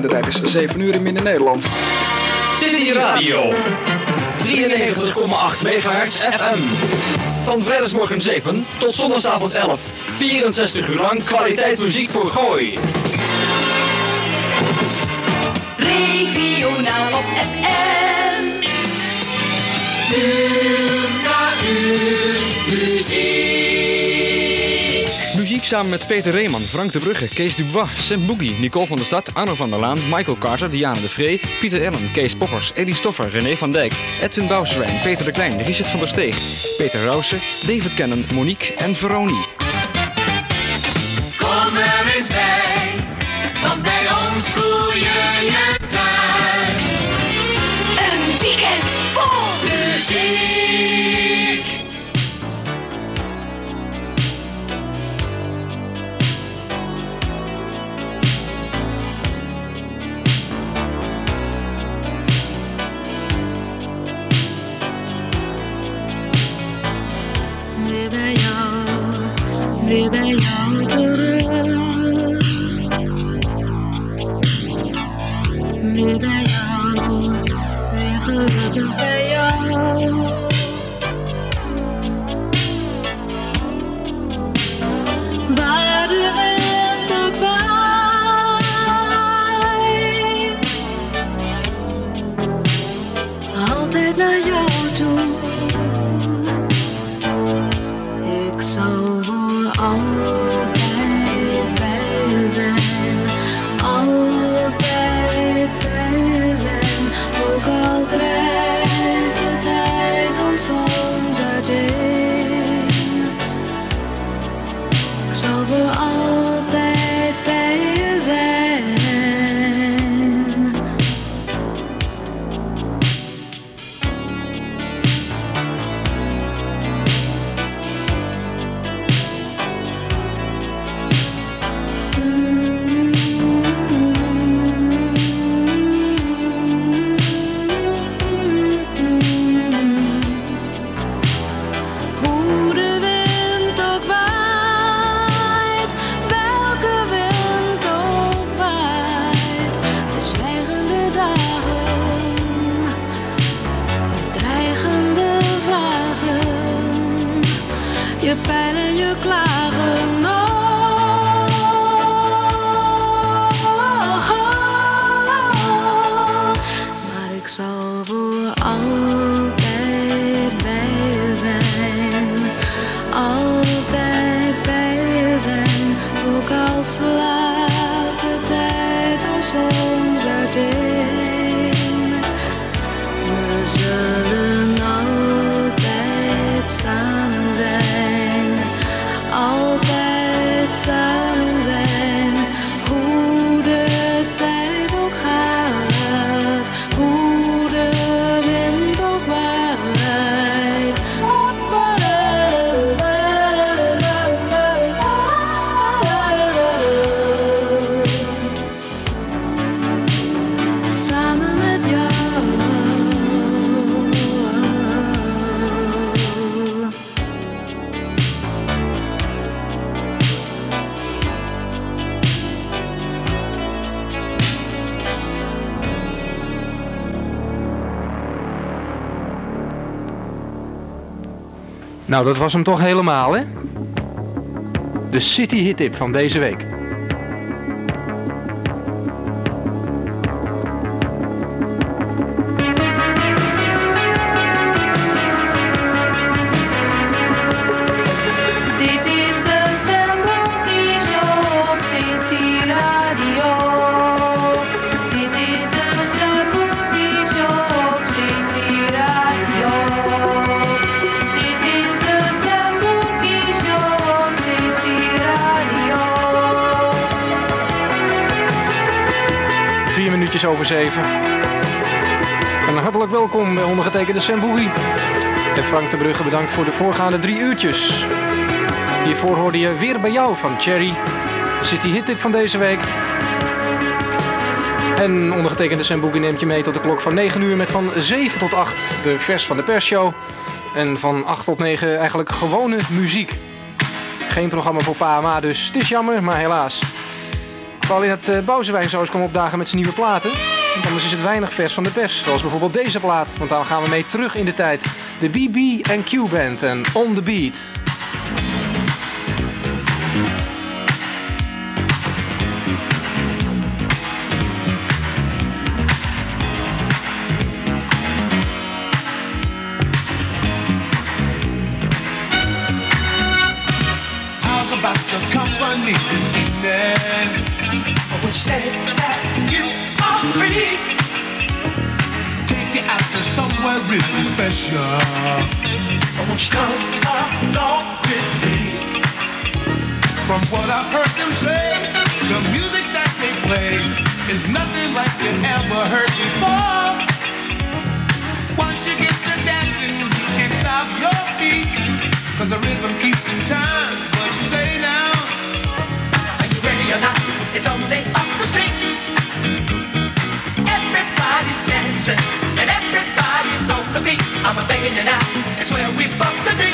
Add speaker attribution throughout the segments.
Speaker 1: En de tijd is 7 uur in Midden-Nederland.
Speaker 2: City Radio. 93,8 MHz FM. Van vrijdagmorgen 7 tot zondagavond 11. 64 uur lang kwaliteitsmuziek voor Gooi.
Speaker 3: Regionaal op FM. Muziek
Speaker 4: samen met Peter Reeman, Frank de Brugge, Kees Dubois, Sam Boogie, Nicole van der Stad, Arno van der Laan, Michael Carter, Diana de Vree, Pieter Ellen, Kees Poppers, Eddie Stoffer, René van Dijk, Edwin Bouwswijn, Peter de Klein, Richard van der Steeg, Peter Rausen, David Cannon, Monique en Veroni.
Speaker 5: Nou, dat was hem toch helemaal, hè? De City Hit Tip van deze week. En hartelijk welkom bij ondergetekende Sam Boogie. En Frank de Brugge bedankt voor de voorgaande drie uurtjes. Hiervoor hoorde je weer bij jou van Cherry. City Hit Tip van deze week. En ondergetekende Sam Boogie neemt je mee tot de klok van 9 uur met van 7 tot 8 de vers van de persshow. En van 8 tot 9 eigenlijk gewone muziek. Geen programma voor pa en ma, dus het is jammer, maar helaas. Vooral in het uh, zo eens opdagen met zijn nieuwe platen. Anders is het weinig vers van de pers. Zoals bijvoorbeeld deze plaat. Want dan gaan we mee terug in de tijd. De BB Band en On The Beat.
Speaker 6: Won't you come along with me? From what I've heard them say, the music that they play is nothing like you ever heard before. Once you get to dancing, you can't stop your feet. Cause the rhythm keeps in time.
Speaker 3: A you now. It's where we both to be.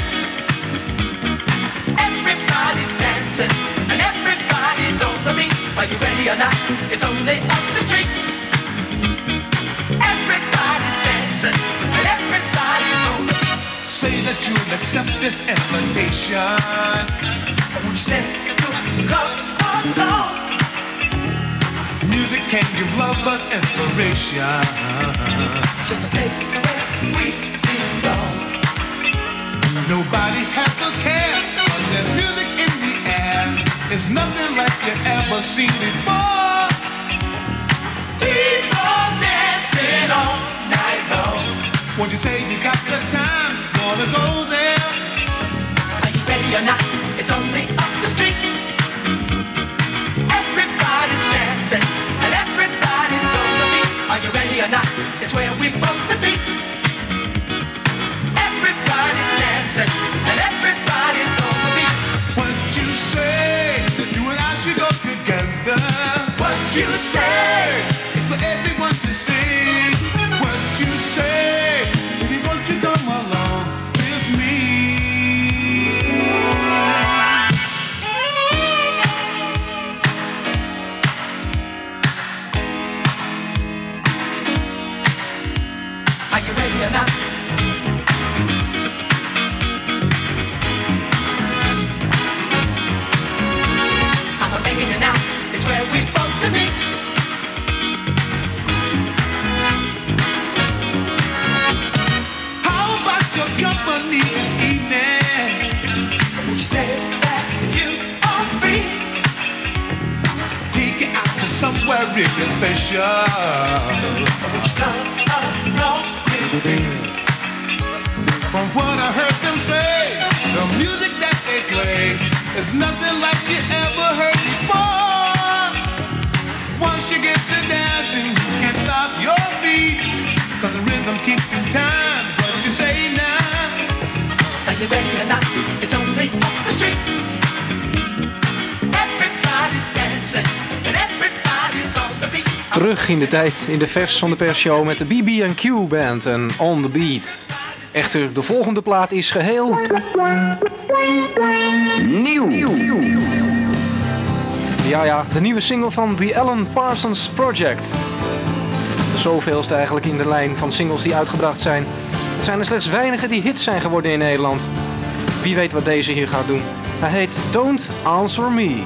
Speaker 3: Everybody's dancing and everybody's on the beat. Are you ready or not? It's only up the street. Everybody's dancing and everybody's on the beat.
Speaker 6: Say that you'll accept this invitation.
Speaker 3: Won't you say you'll come along?
Speaker 6: Music can give lovers inspiration.
Speaker 3: It's just a place where we.
Speaker 6: Nobody has a care, there's music in the air. It's nothing like you ever seen before.
Speaker 3: People dancing all night long.
Speaker 6: Won't you say you got the time? Wanna go there?
Speaker 3: Are you ready or not? It's only up the street. Everybody's dancing and everybody's on the beat. Are you ready or not? It's where we both
Speaker 6: you say? In
Speaker 5: de tijd in de vers van de persshow met de BB&Q Band en On The Beat. Echter, de volgende plaat is geheel... Nieuw. Ja, ja, de nieuwe single van The Alan Parsons Project. De zoveelste eigenlijk in de lijn van singles die uitgebracht zijn. Het zijn er slechts weinige die hits zijn geworden in Nederland. Wie weet wat deze hier gaat doen. Hij heet Don't Answer Me.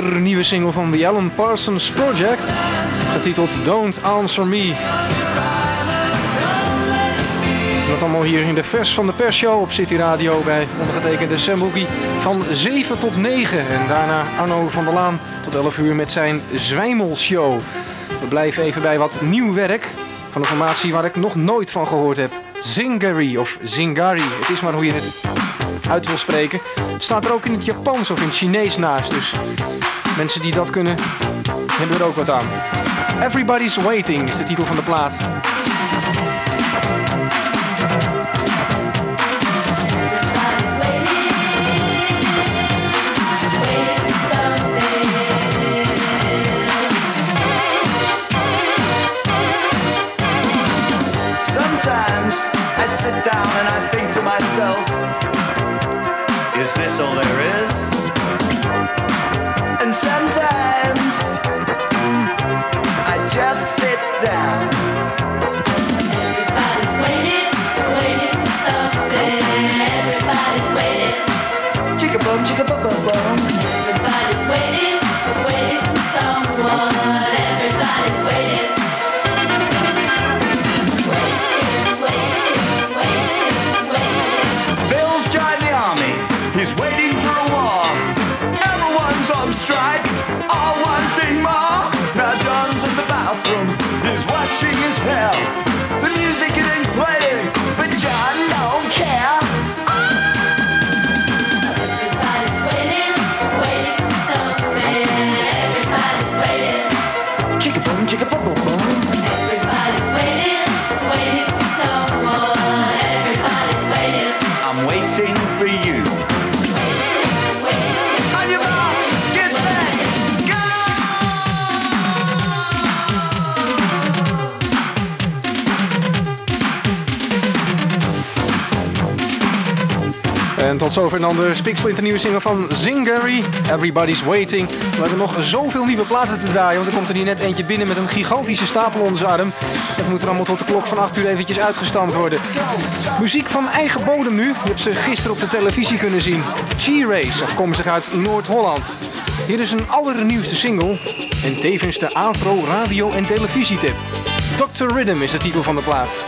Speaker 7: Nieuwe single van The Alan Parsons Project, getiteld Don't Answer Me. Dat allemaal hier in de vers van de persshow op City Radio bij ondergetekende Sam Boogie van 7 tot 9. En daarna Arno van der Laan tot 11 uur met zijn Zwijmelshow. We blijven even bij wat nieuw werk van een formatie waar ik nog nooit van gehoord heb. Zingari of Zingari, het is maar hoe je het wil spreken. Het staat er ook in het Japans of in het Chinees naast, dus mensen die dat kunnen, hebben er ook wat aan. Everybody's Waiting is de titel van de plaat. Tot zover dan de Spiksplinter nieuwe single van Zingary, Everybody's Waiting. We hebben nog zoveel nieuwe platen te draaien, want er komt er hier net eentje binnen met een gigantische stapel onder zijn arm. Dat moet er allemaal tot de klok van 8 uur eventjes uitgestampt worden. Muziek van eigen bodem nu, je hebt ze gisteren op de televisie kunnen zien. G-Race, afkomstig uit Noord-Holland. Hier is een allernieuwste single en tevens de Afro radio- en televisietip. Dr. Rhythm is de titel van de plaat.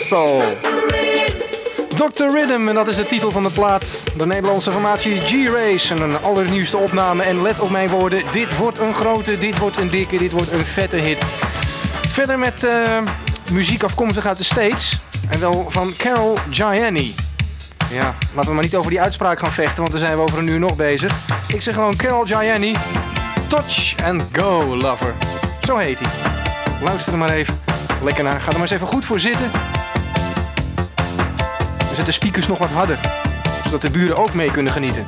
Speaker 5: Whistle. Dr.
Speaker 7: Rhythm, en dat is de titel van de plaat. De Nederlandse formatie G-Race en een allernieuwste opname. En let op mijn woorden, dit wordt een grote, dit wordt een dikke, dit wordt een vette hit.
Speaker 8: Verder met eh, muziek afkomstig uit de States. En wel van Carol Gianni. Ja, laten we maar niet over die uitspraak gaan vechten, want dan zijn we over een uur nog bezig. Ik zeg gewoon Carol Gianni. Touch and Go Lover. Zo heet hij. Luister er maar even lekker naar. Ga er maar eens even goed voor zitten. Zetten de speakers nog wat harder, zodat de buren ook mee kunnen genieten.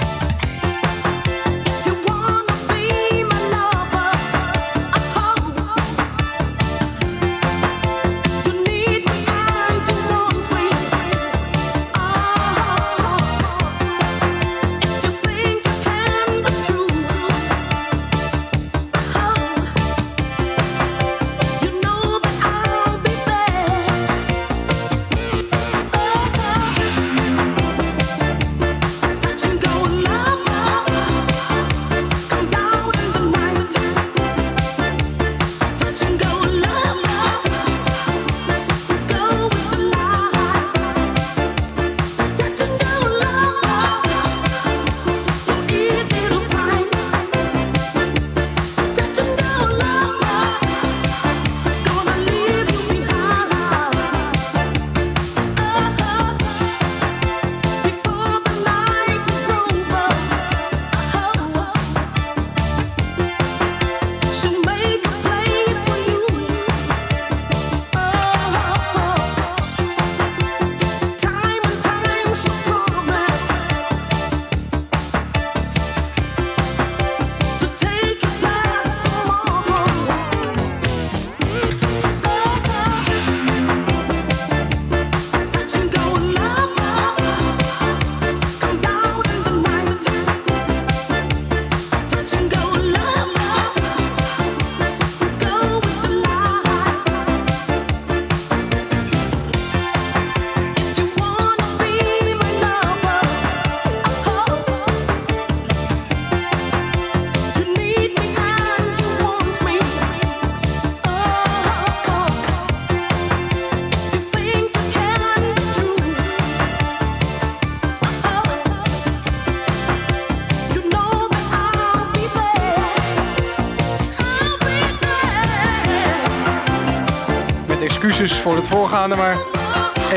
Speaker 8: Excuses voor het voorgaande, maar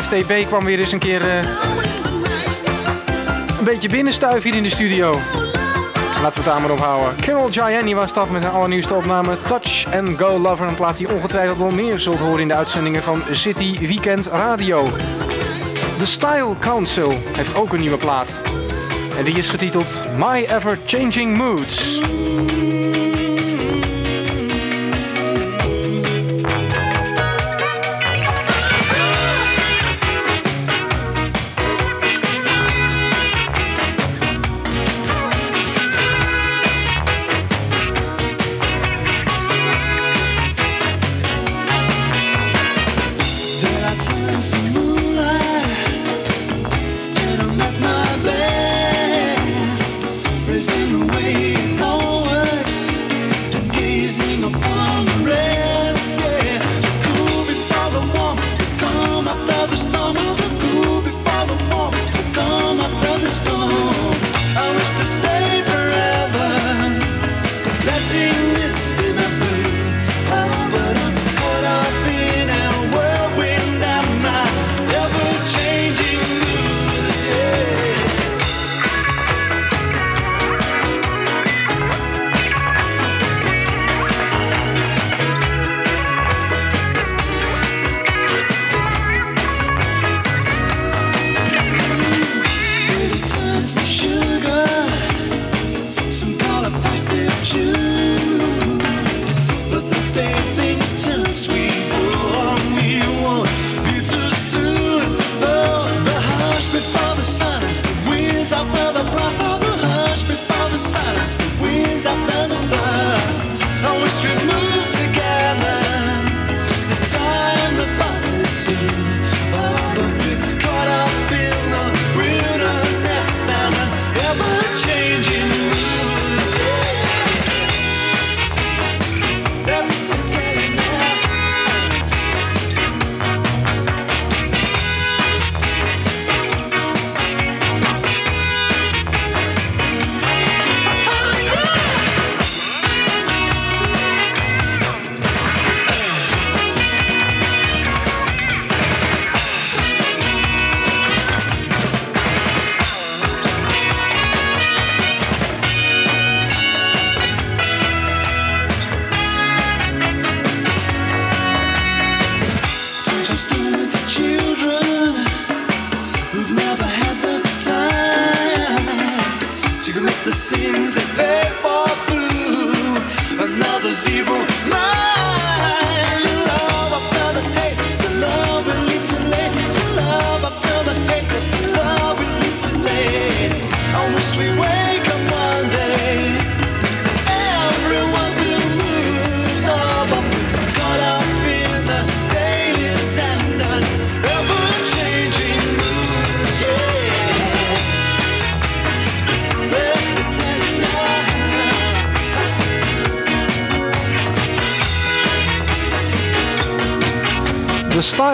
Speaker 8: FTB kwam weer eens een keer eh, een beetje binnenstuif hier in de studio. Laten we het daar maar op houden. Carol Gianni was dat met haar allernieuwste opname Touch and Go Lover. Een plaat die ongetwijfeld wel meer zult horen in de uitzendingen van City Weekend Radio. The Style Council heeft ook een nieuwe plaat. En die is getiteld My Ever Changing Moods.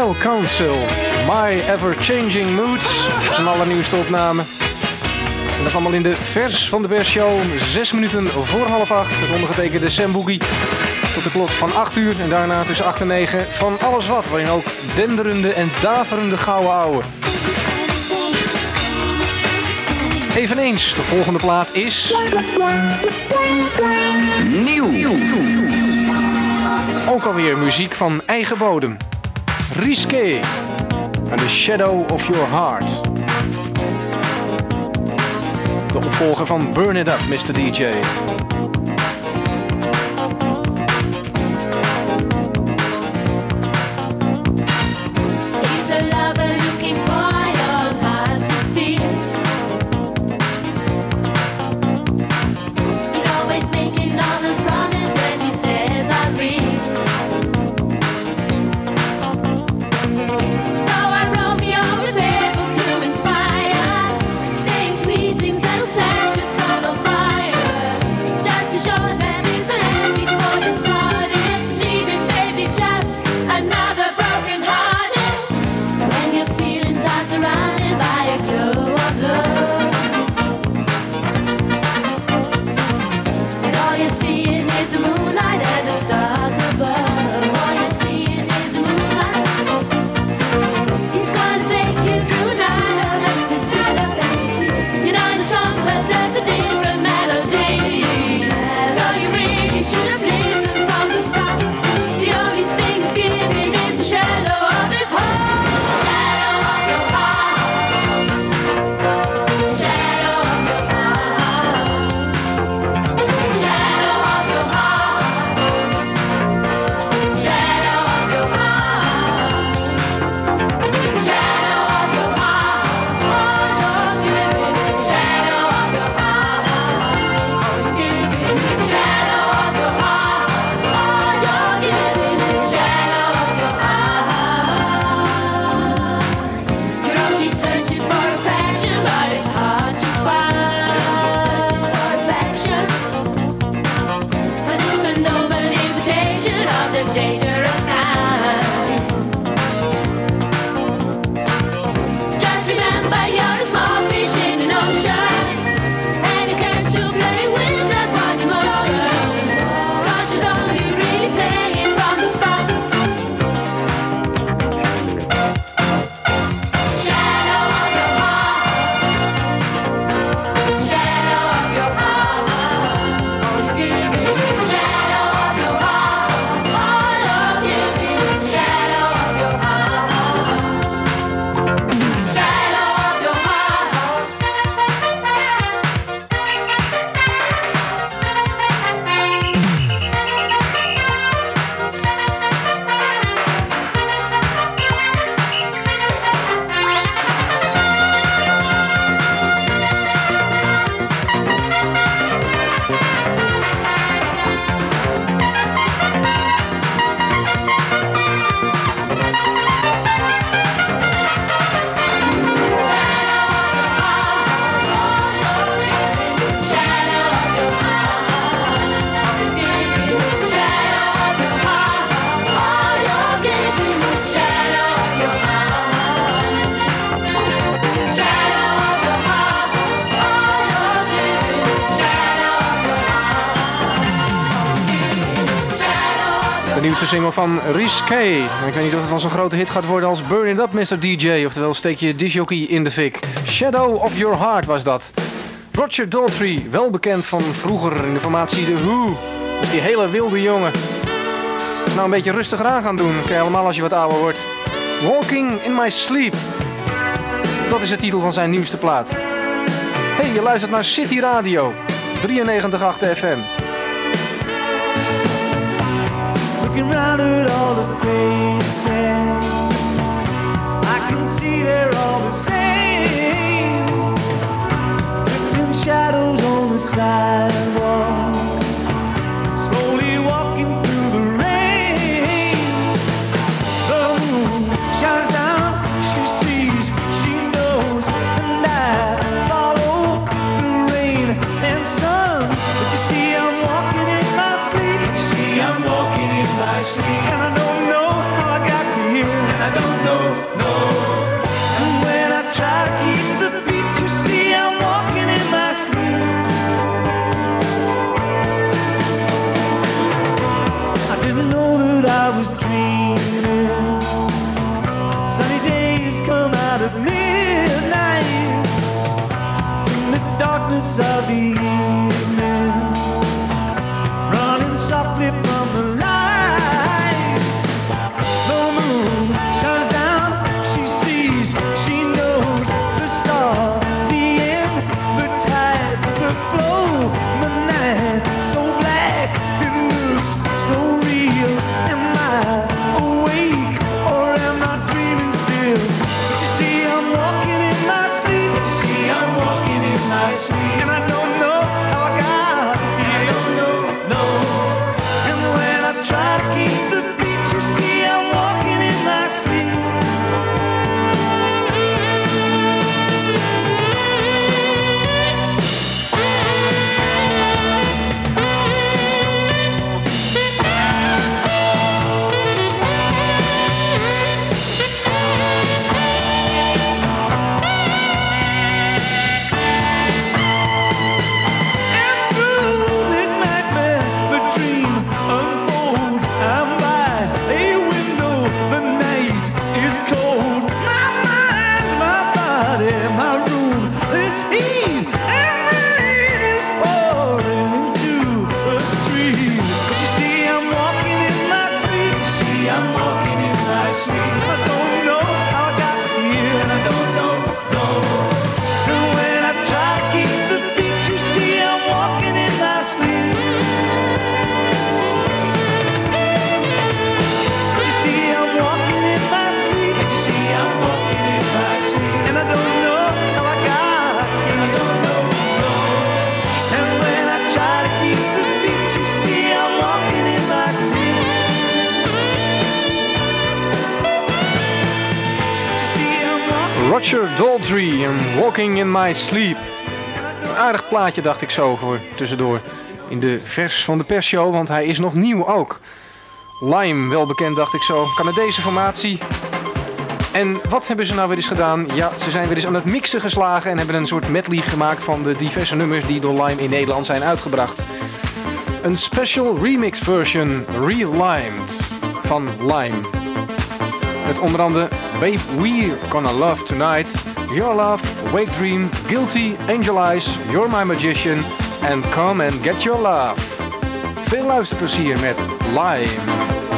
Speaker 7: Style Council, My Ever Changing Moods. Dat is een allernieuwste opname. En dat allemaal in de vers van de persshow. Zes minuten voor half acht. Het ondergetekende Sam Boogie. Tot de klok van 8 uur. En daarna tussen 8 en 9 van alles wat. Waarin ook denderende en daverende gouden ouwe. Eveneens, de volgende plaat is... Nieuw. Ook alweer muziek van eigen bodem. Risqué. En The Shadow of Your Heart. De opvolger van Burn It Up, Mr. DJ. Single van Risqué. Ik weet niet of het wel zo'n grote hit gaat worden als Burn It Up, Mr. DJ. Oftewel steek je disjockey in de fik. Shadow of Your Heart was dat. Roger Daltrey, wel bekend van vroeger in de formatie The Who. Die hele wilde jongen. Nou, een beetje rustiger aan gaan doen. Kan je helemaal als je wat ouder wordt. Walking in My Sleep. Dat is de titel van zijn nieuwste plaat. Hey, je luistert naar City Radio. 93.8 FM.
Speaker 9: Looking round at all the faces, I can see they're all the same. Drifting shadows on the sidewalk,
Speaker 5: Roger Daltrey en Walking in My Sleep. Een aardig plaatje dacht ik zo voor tussendoor. In de vers van de persshow, want hij is nog nieuw ook. Lime, wel bekend dacht ik zo. Canadese formatie. En wat hebben ze nou weer eens gedaan? Ja, ze zijn weer eens aan het mixen geslagen en hebben een soort medley gemaakt van de diverse nummers die door Lime in Nederland zijn uitgebracht. Een special remix version, relimed, van Lime. Met onder andere Babe, We're Gonna Love Tonight, Your Love, Wake Dream, Guilty, Angel Eyes, You're My Magician and Come and Get Your Love. Veel luisterplezier met Lime.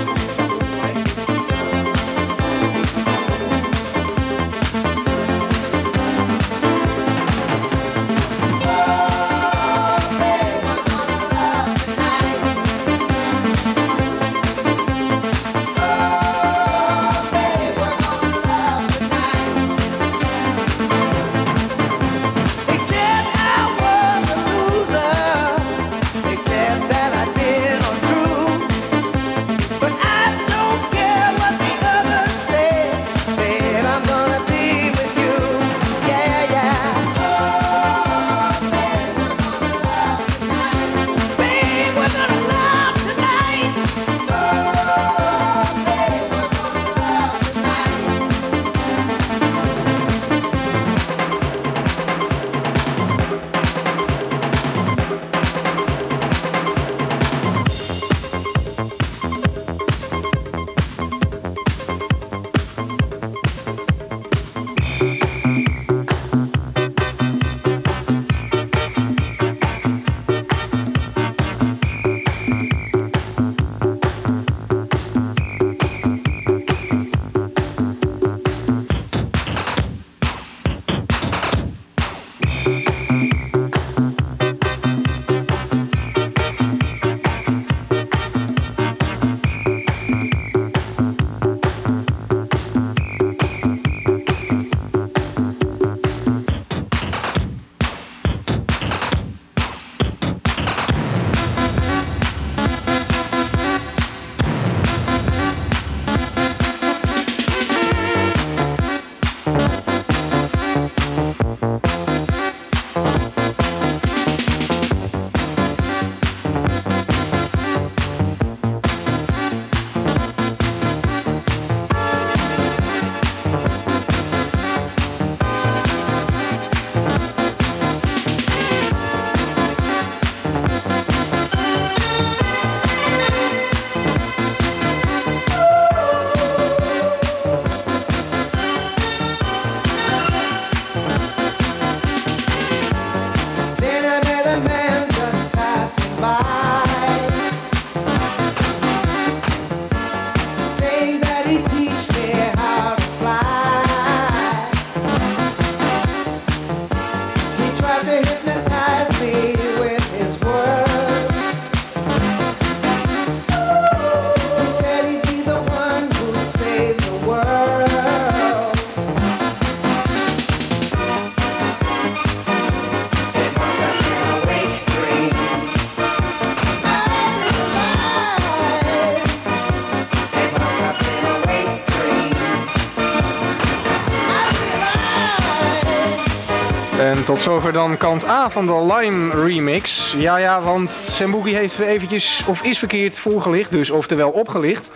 Speaker 10: Tot zover dan kant A van de Lime remix. Ja, ja, want Sam Boogie heeft eventjes, of is verkeerd voorgelicht, dus oftewel opgelicht.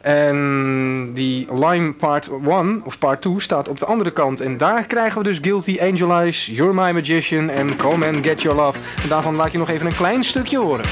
Speaker 10: En die Lime Part 1, of Part 2, staat op de andere kant. En daar krijgen we dus Guilty Angel Eyes, You're My Magician en Come and Get Your Love. En daarvan laat je nog even een klein stukje horen.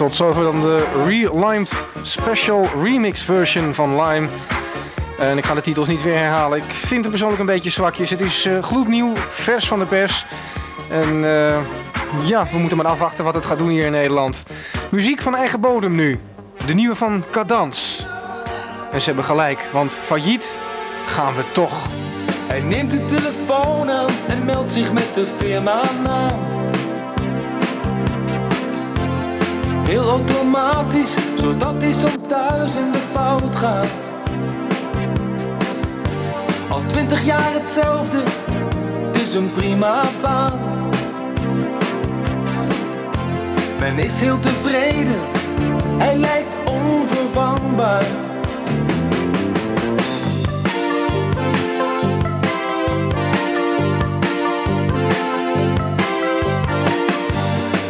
Speaker 10: Tot zover dan de Relimed Special Remix version van Lime. En ik ga de titels niet weer herhalen. Ik vind het persoonlijk een beetje zwakjes. Het is eh, gloednieuw, vers van de pers. En eh, ja, we moeten maar afwachten wat het gaat doen hier in Nederland. Muziek van eigen bodem nu. De nieuwe van Cadans. En ze hebben gelijk, want failliet gaan we toch.
Speaker 4: Hij neemt de telefoon aan en meldt zich met de firma naam. Heel automatisch, zodat hij soms de fout gaat. Al twintig jaar hetzelfde, het is een prima baan. Men is heel tevreden, hij lijkt onvervangbaar.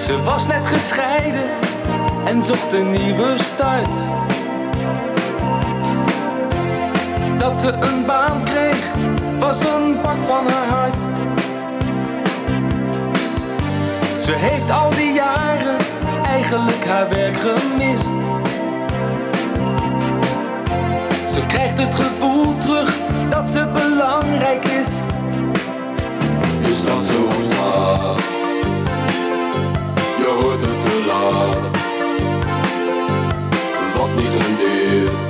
Speaker 4: Ze was net gescheiden en zocht een nieuwe start. Dat ze een baan kreeg, was een pak van haar hart. Ze heeft al die jaren eigenlijk haar werk gemist. Ze krijgt het gevoel terug dat ze belangrijk is.
Speaker 11: Je staat zo straat, je hoort het te laat. Wat niet rendeert,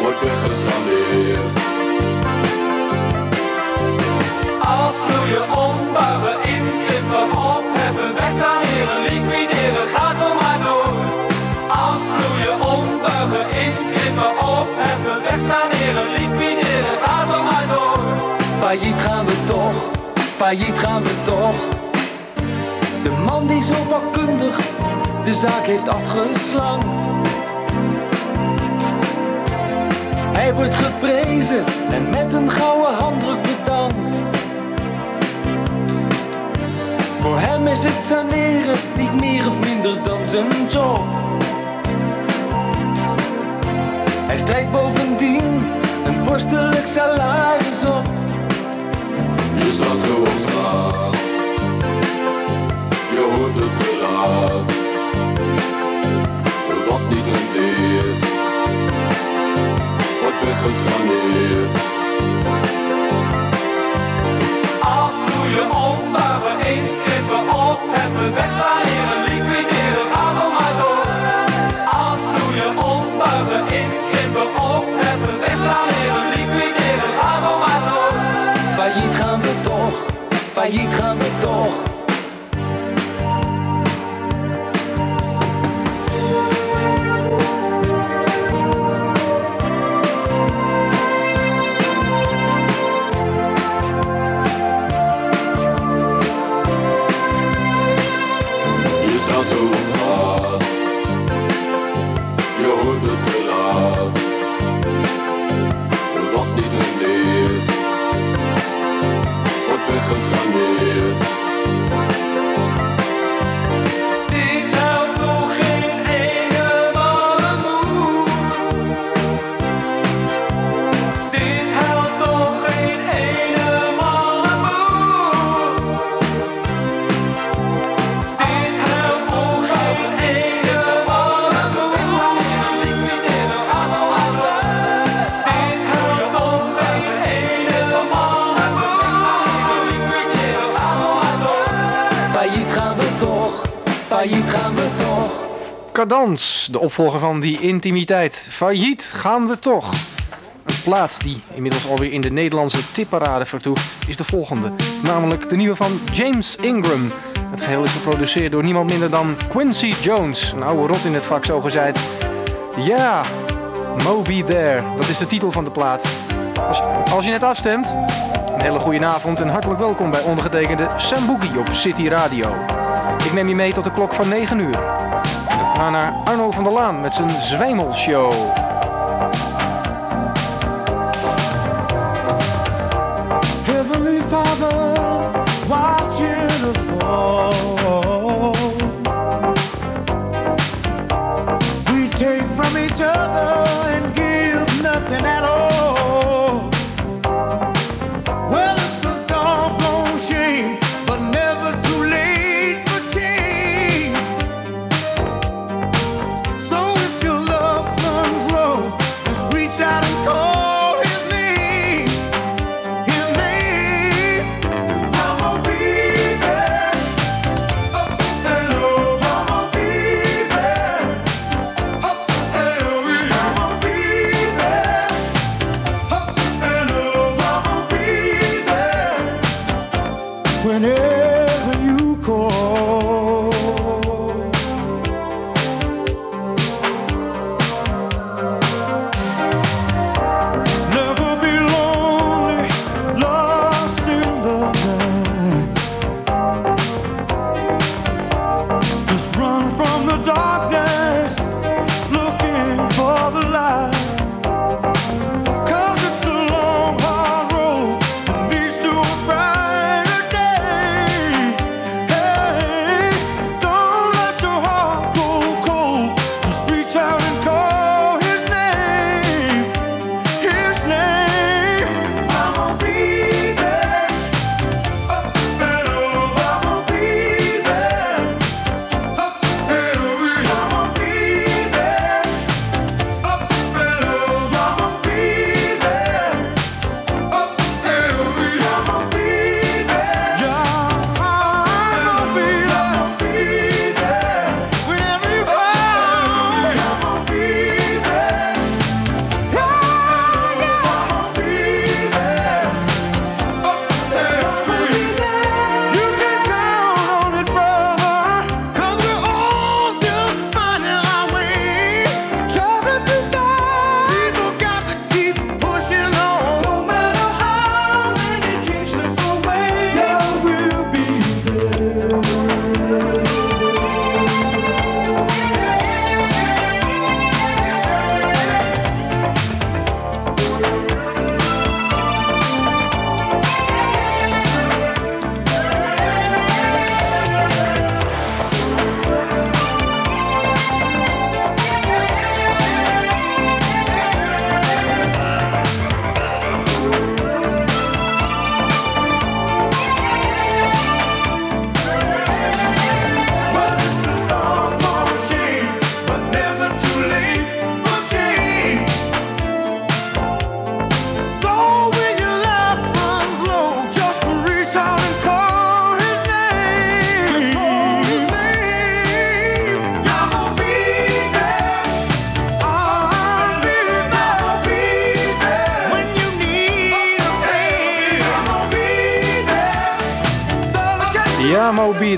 Speaker 11: wordt weggesaneerd.
Speaker 4: Afvloeien, ombuigen, inkrimpen, opheffen, wegsaneren, liquideren, ga zo maar door. Afvloeien, ombuigen, inkrimpen, opheffen, wegsaneren, liquideren, Failliet gaan we toch, failliet gaan we toch. De man die zo vakkundig de zaak heeft afgeslankt. Hij wordt geprezen en met een gouden handdruk bedankt. Voor hem is het saneren niet meer of minder dan zijn job. Hij strijkt bovendien een vorstelijk salaris op.
Speaker 11: Je staat zo op straat, je hoort het te laat. Weggesaneerd.
Speaker 12: Afvloeien, ombuigen, inkrimpen, opheffen, wegsaneren, liquideren, ga zo maar door. Afvloeien, ombuigen, inkrimpen, opheffen, wegsaneren, liquideren, ga zo maar door.
Speaker 4: Failliet gaan we toch, failliet gaan we toch.
Speaker 5: Cadans, de opvolger van die intimiteit. Failliet gaan we toch. Een plaat die inmiddels alweer in de Nederlandse tipparade vertoeft, is de volgende. Namelijk de nieuwe van James Ingram. Het geheel is geproduceerd door niemand minder dan Quincy Jones. Een oude rot in het vak, zo gezegd. Ja, Moby There. Dat is de titel van de plaat. Als, je net afstemt, een hele goede avond en hartelijk welkom bij ondergetekende Sam Boogie op City Radio. Ik neem je mee tot de klok van 9 uur. Gaan naar Arno van der Laan met zijn Zwijmelshow.
Speaker 6: Heavenly Father, watching us fall. We take from each other and give nothing at all.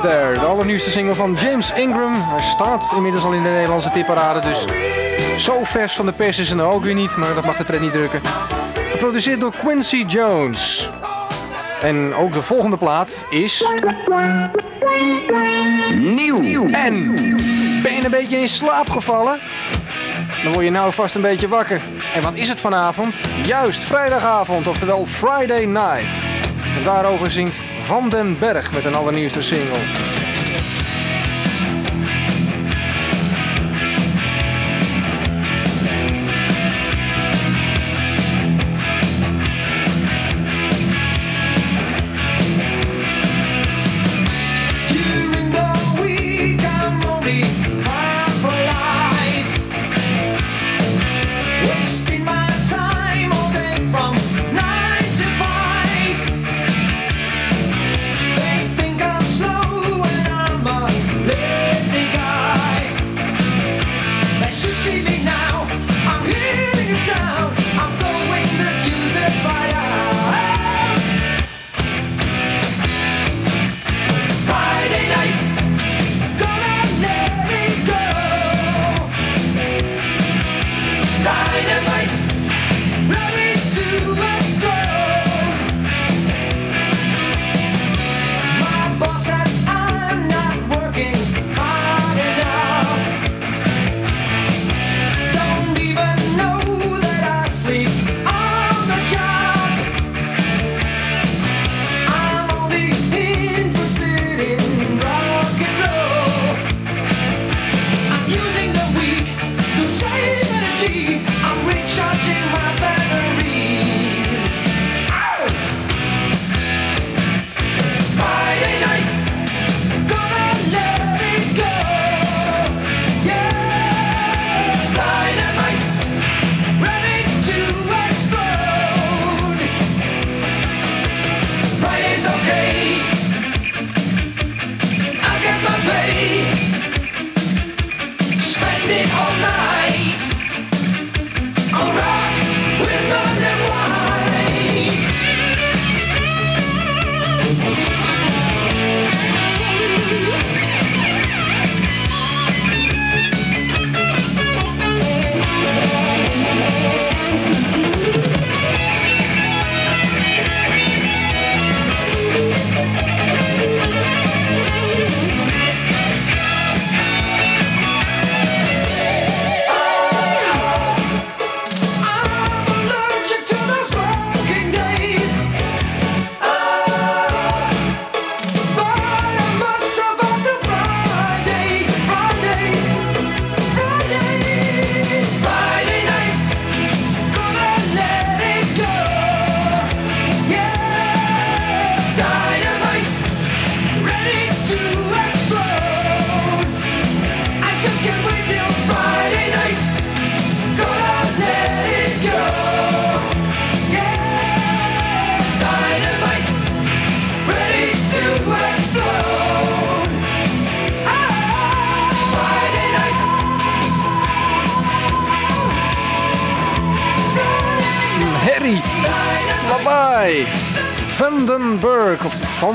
Speaker 13: De allernieuwste single van James Ingram. Hij staat inmiddels al in de Nederlandse tipparade, dus zo vers van de pers is er nou ook weer niet, maar dat mag de pret niet drukken. Geproduceerd door Quincy Jones. En ook de volgende plaat is... Nieuw. En ben je een beetje in slaap gevallen? Dan word je nou vast een beetje wakker. En wat is het vanavond? Juist, vrijdagavond, oftewel Friday Night. En daarover zingt Van den Berg met een allernieuwste single.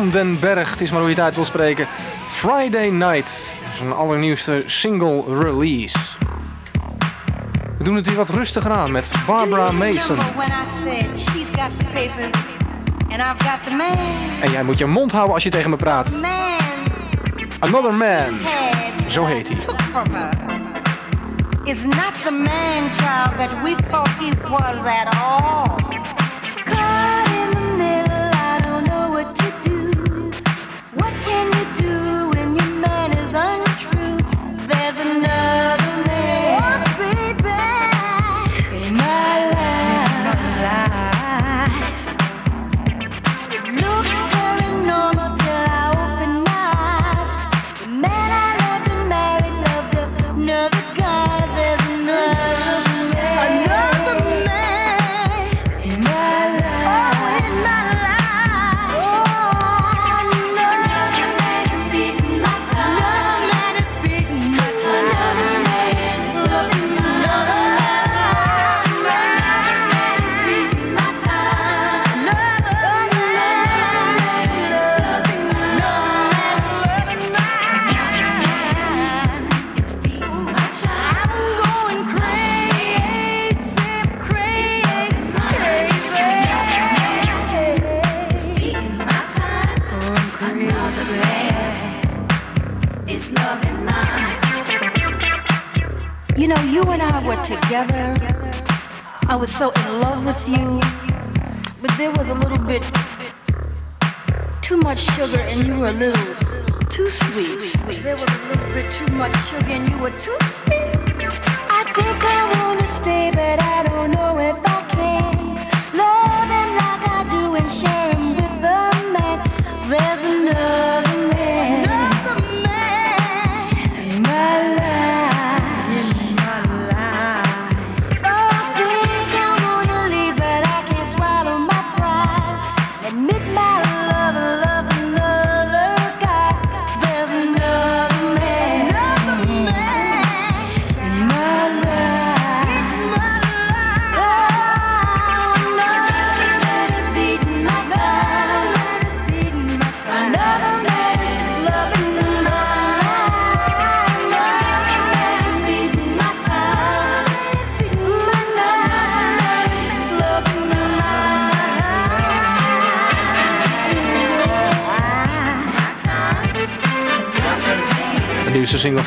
Speaker 13: Of Van den Berg, het is maar hoe je het uit wil spreken. Friday Night, zijn allernieuwste single release. We doen het hier wat rustiger aan met Barbara Mason. En jij moet je mond houden als je tegen me praat. Another Man, zo heet hij.
Speaker 8: is not the man child that we thought he was at all.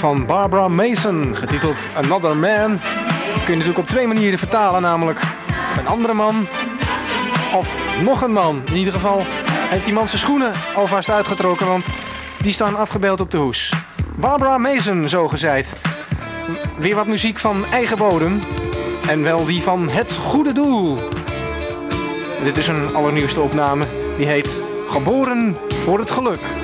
Speaker 5: van Barbara Mason, getiteld Another Man. Dat kun je natuurlijk op twee manieren vertalen, namelijk een andere man of nog een man. In ieder geval heeft die man zijn schoenen alvast uitgetrokken, want die staan afgebeeld op de hoes. Barbara Mason, zo gezegd. Weer wat muziek van eigen bodem. En wel die van Het Goede Doel. Dit is een allernieuwste opname. Die heet Geboren voor het Geluk.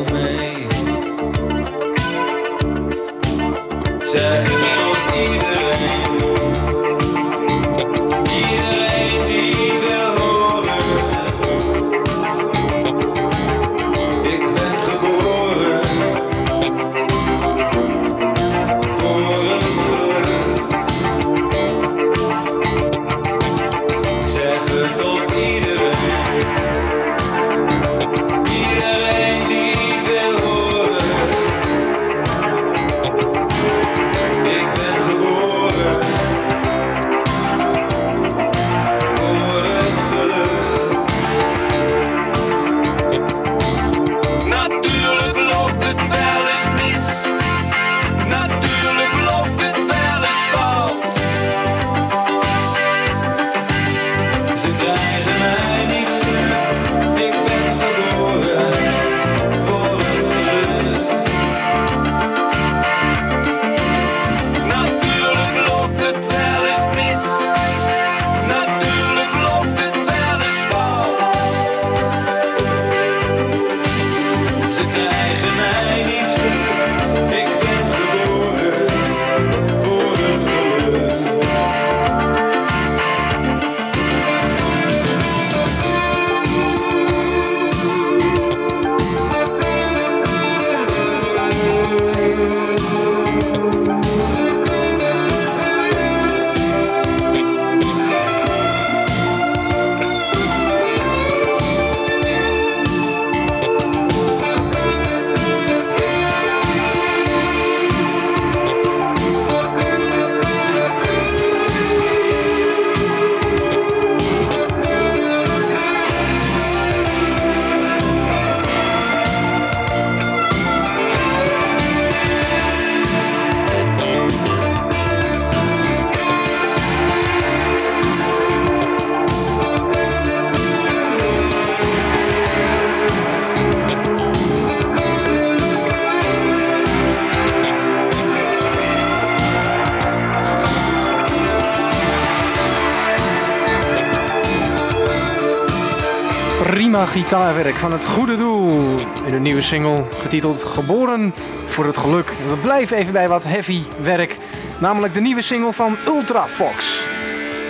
Speaker 5: prima gitaarwerk van het goede doel. In een nieuwe single getiteld Geboren voor het geluk. We blijven even bij wat heavy werk. Namelijk de nieuwe single van Ultra Fox.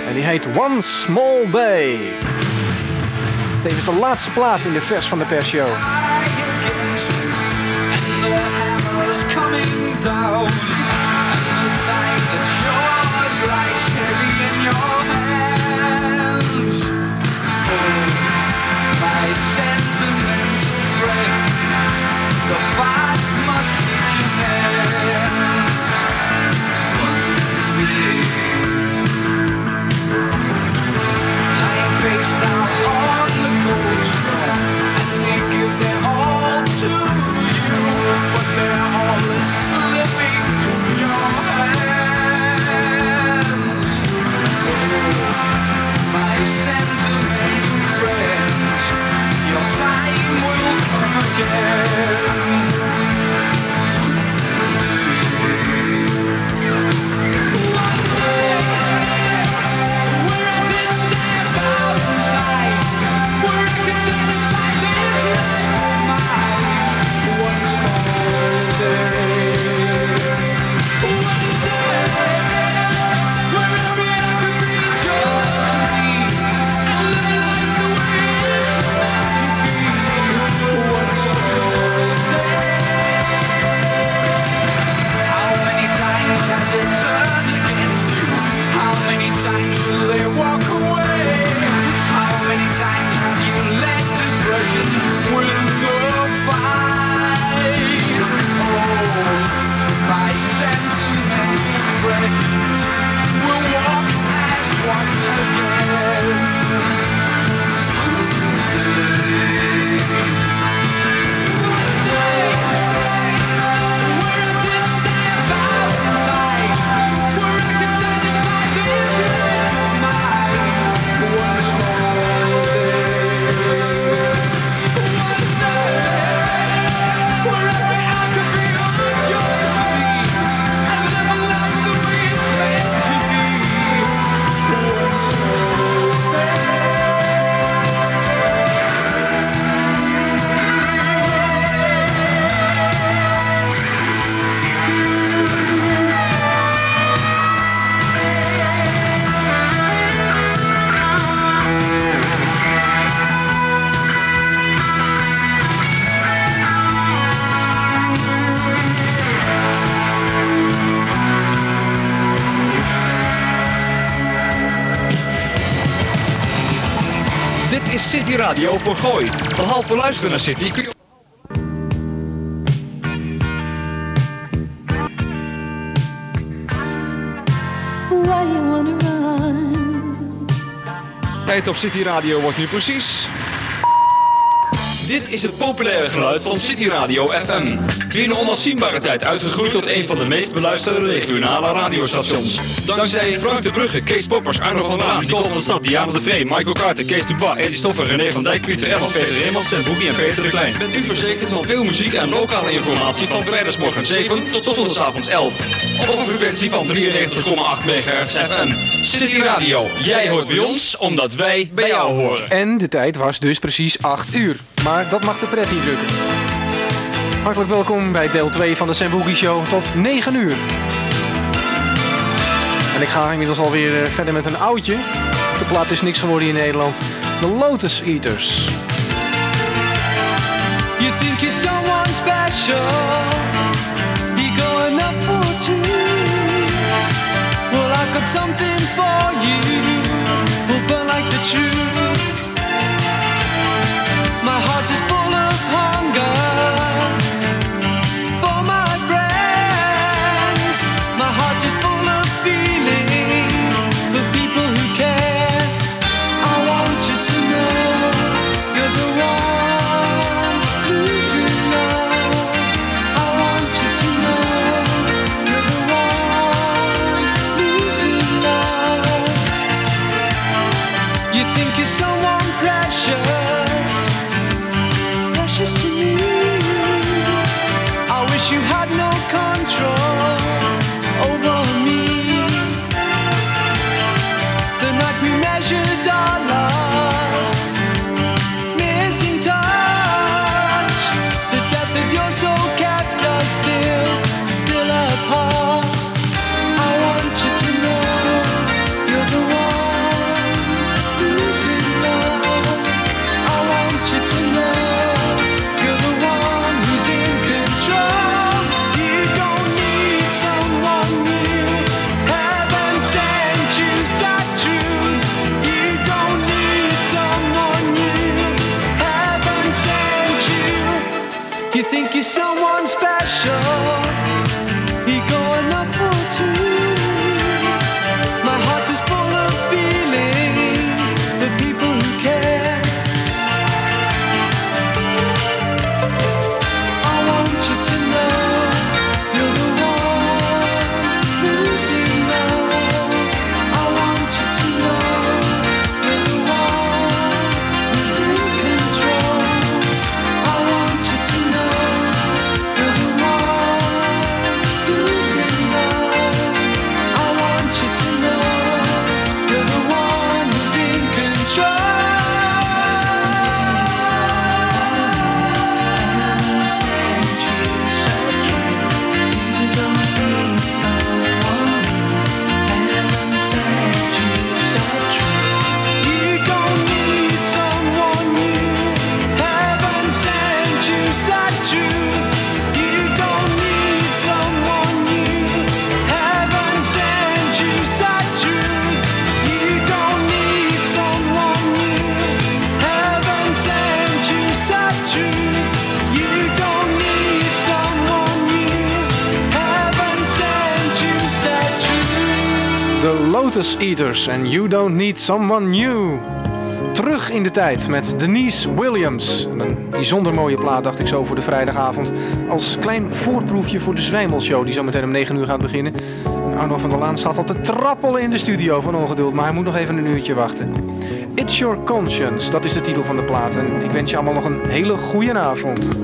Speaker 5: En die heet One Small Day. Tevens de laatste plaat in de vers van de persshow.
Speaker 13: down, the fight
Speaker 2: Dit is City Radio voor Gooi. Behalve luisteren naar City kun je...
Speaker 4: Tijd op City Radio wordt nu precies...
Speaker 2: Dit is het populaire geluid van City Radio FM. Binnen onafzienbare tijd uitgegroeid tot een van de meest beluisterde regionale radiostations. Dankzij Frank de Brugge, Kees Poppers, Arno van Laan, Nicole van der Stad, Diana de Vree, Michael Carter, Kees Dubois, Eddie Stoffer, René van Dijk, Pieter Ellen, Peter Reemans en Boekie en Peter de Klein. Bent u verzekerd van veel muziek en lokale informatie van vrijdagsmorgen 7 tot zondagavond 11. Op een frequentie van 93,8 MHz FM. City Radio, jij hoort bij ons omdat wij bij jou horen.
Speaker 5: En de tijd was dus precies 8 uur. Maar dat mag de pret niet drukken. Hartelijk welkom bij deel 2 van de Sam Boogie Show tot 9 uur. En ik ga inmiddels alweer eh, verder met een oudje. De plaat is niks geworden in Nederland. De Lotus Eaters.
Speaker 13: You think you're someone special? You going up for two? Well, I've got something for you. Will burn like the truth. My heart is full
Speaker 7: Lotus Eaters and You Don't Need Someone New. Terug in de tijd met Denise Williams. Een bijzonder mooie plaat, dacht ik zo, voor de vrijdagavond. Als klein voorproefje voor de Zwijmelshow, die zo meteen om 9 uur gaat beginnen. Arno van der Laan staat al te trappelen in de studio van ongeduld, maar hij moet nog even een uurtje wachten. It's Your Conscience, dat is de titel van de plaat. En ik wens je allemaal nog een hele goede avond.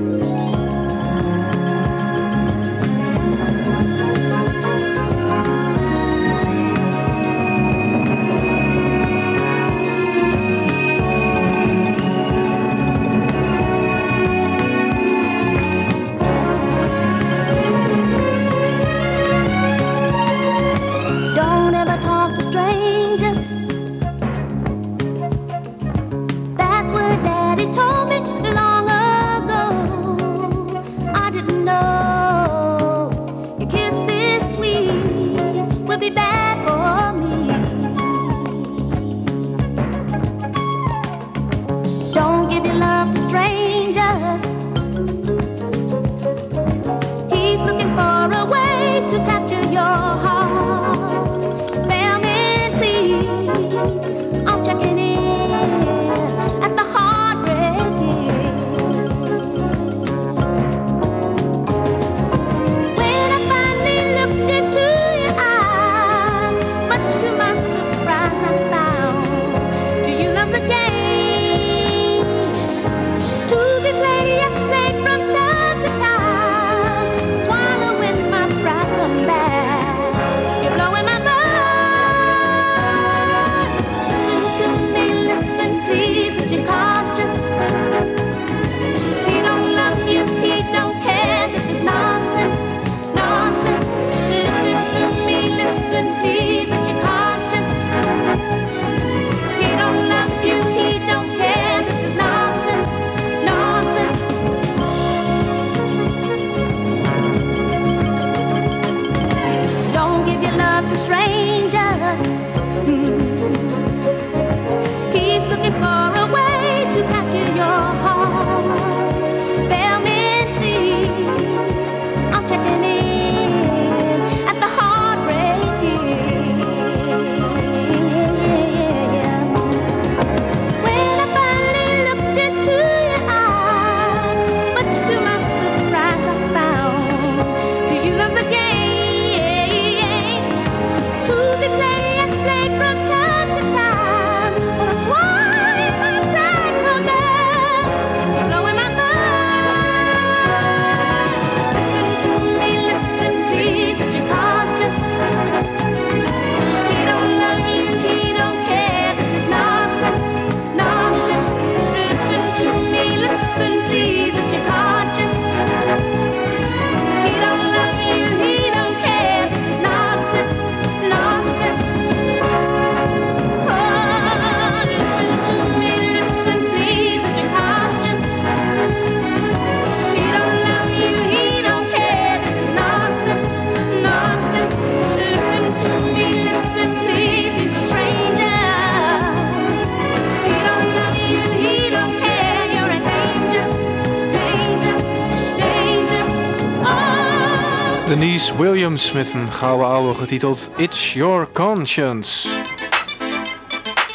Speaker 7: Met een gouden ouwe getiteld It's Your Conscience.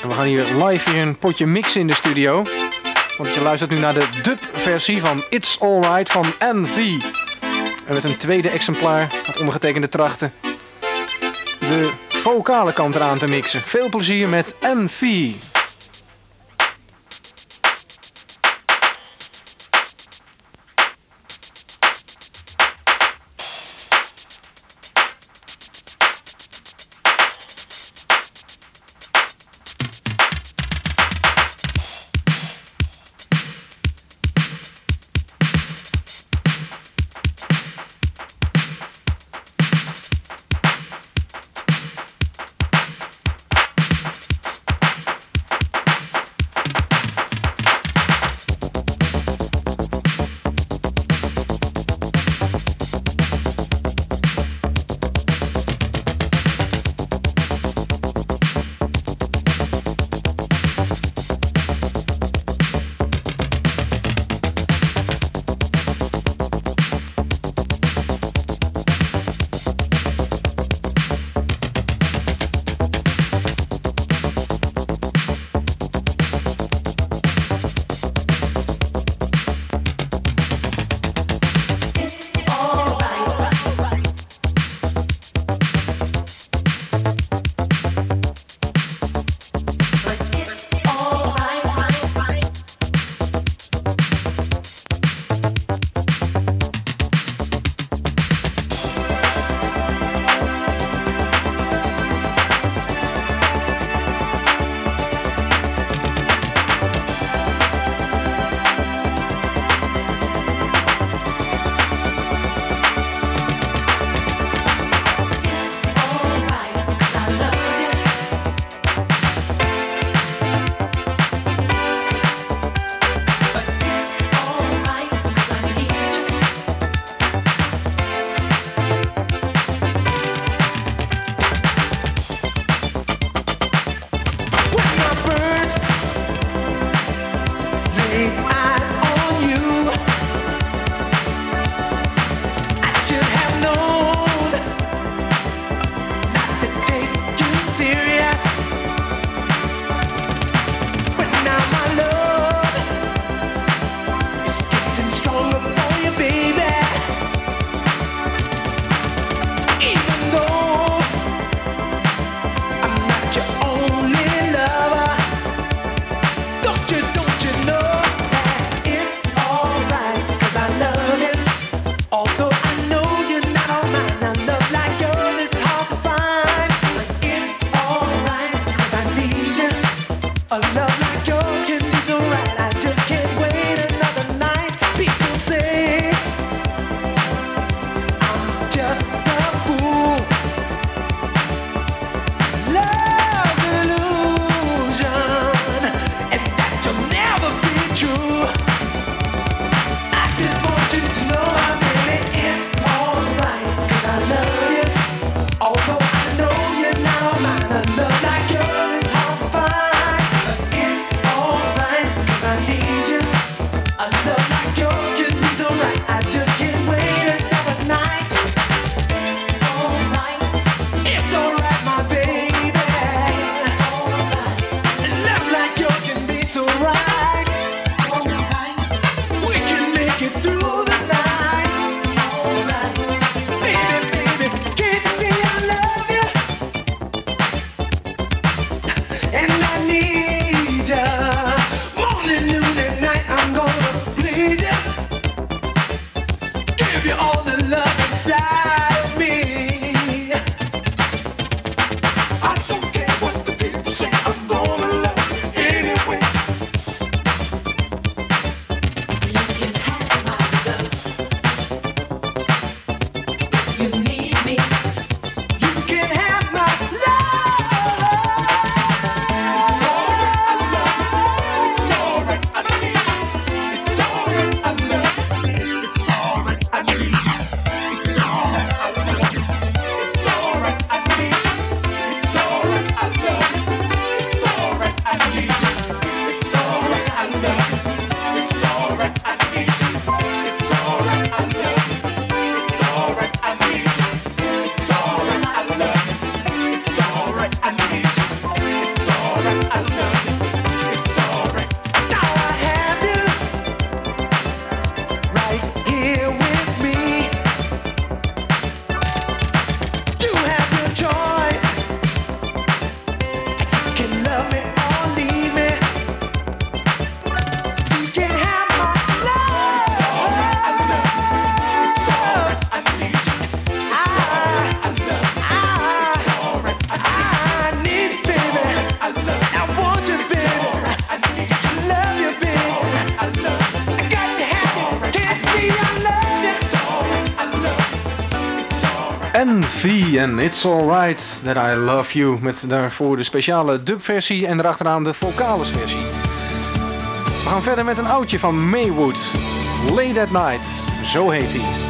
Speaker 7: En we gaan hier live weer een potje mixen in de studio. Want je luistert nu naar de dub-versie van It's Alright van NV. En met een tweede exemplaar met ondergetekende trachten de vocale kant eraan te mixen. Veel plezier met NV. en It's Alright That I Love You. Met daarvoor de speciale dubversie en erachteraan de vocales versie. We gaan verder met een oudje van Maywood. Late at Night, zo heet hij.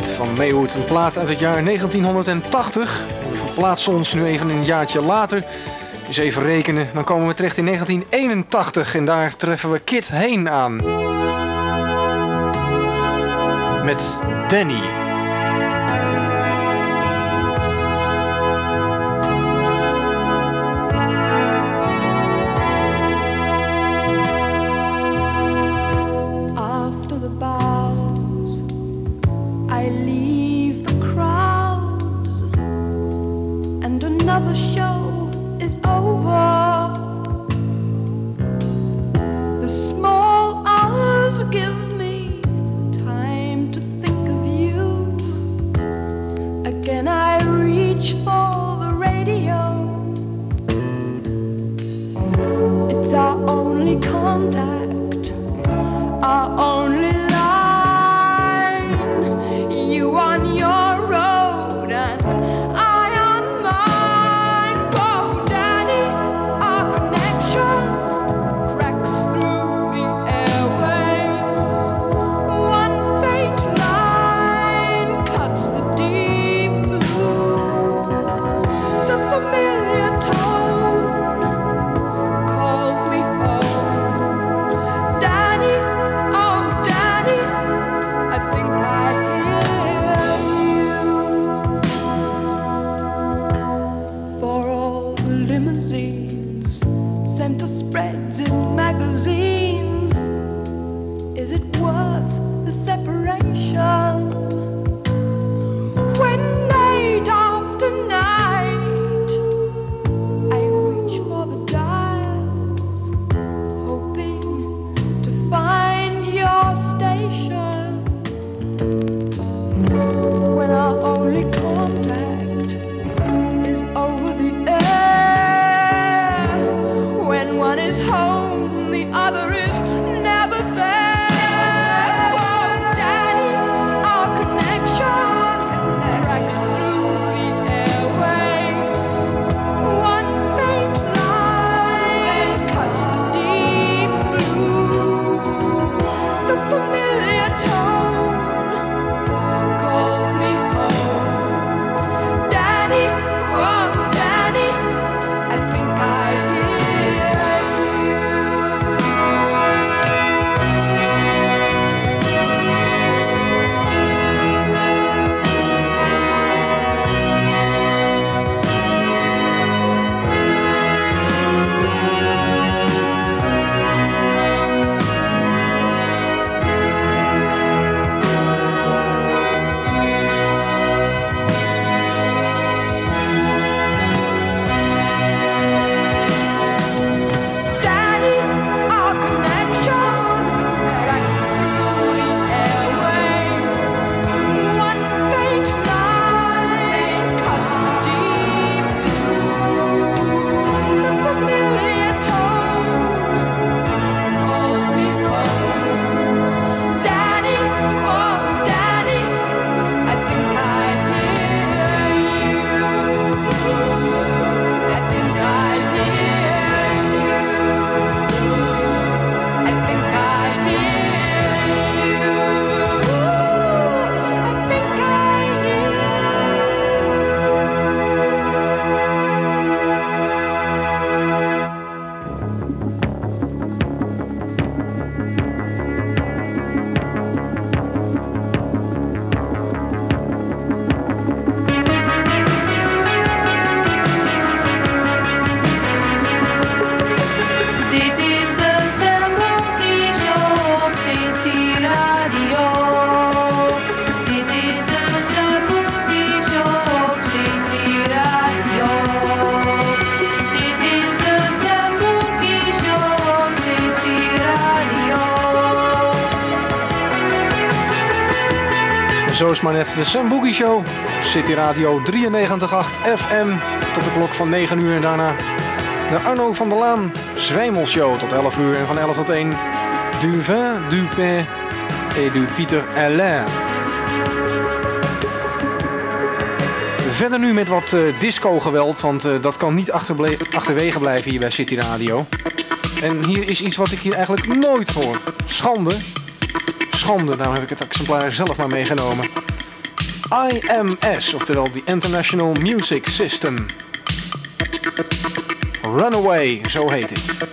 Speaker 7: Van Maywood. Een plaat uit het jaar 1980. We verplaatsen ons nu even een jaartje later. Dus even rekenen, dan komen we terecht in 1981 en daar treffen we Kit Heen aan. Met Danny.
Speaker 5: Maar net de Sam Boogie Show. City Radio 93.8 FM tot de klok van 9 uur en daarna de Arno van der Laan Zwijmelshow tot 11 uur en van 11 tot 1 du vin, du pain et du Pieter Alain. Verder nu met wat eh, disco-geweld, want eh, dat kan niet achterwege blijven hier bij City Radio. En hier is iets wat ik hier eigenlijk nooit hoor. Schande. Schande, nou heb ik het exemplaar zelf maar meegenomen. IMS, oftewel de International Music System. Runaway, zo heet het.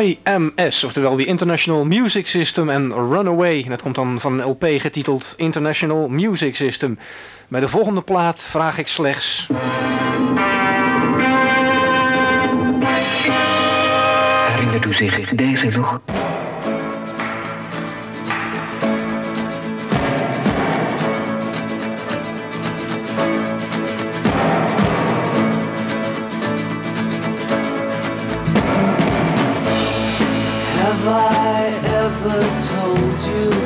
Speaker 5: IMS, oftewel The International Music System en Runaway. En dat komt dan van een LP getiteld International Music System. Bij de volgende plaat vraag ik slechts...
Speaker 14: Herinner u zich deze nog?
Speaker 4: Ever told you.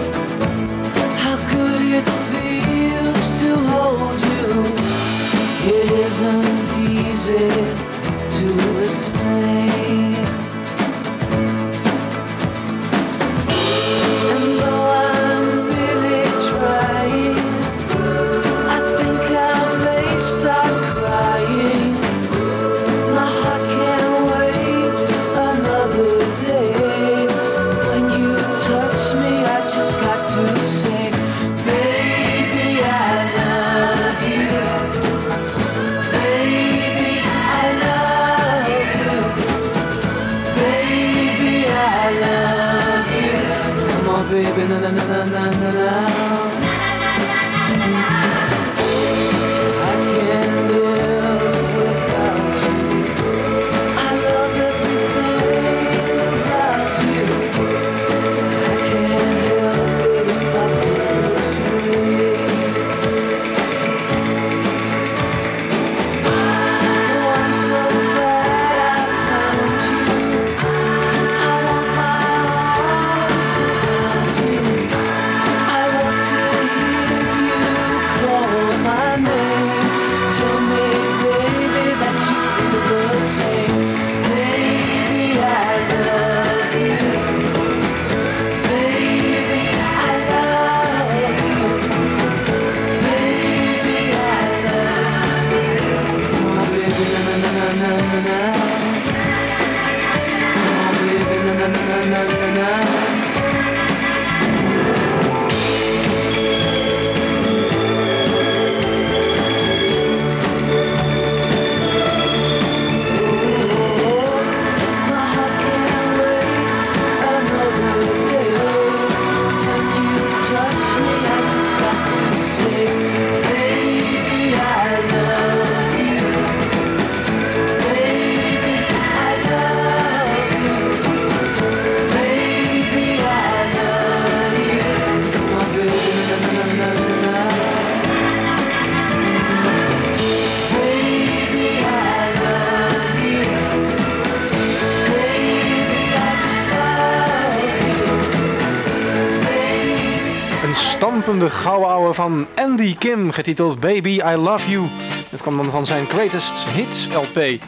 Speaker 5: Van Andy Kim, getiteld Baby I Love You. Het kwam dan van zijn Greatest Hits LP.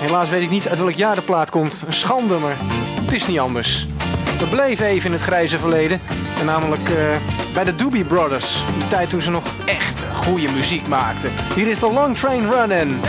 Speaker 5: Helaas weet ik niet uit welk jaar de plaat komt. Schande, maar het is niet anders. We bleven even in het grijze verleden. En namelijk eh, bij de Doobie Brothers. Die tijd toen ze nog echt goede muziek maakten. Hier is de Long Train
Speaker 15: Running.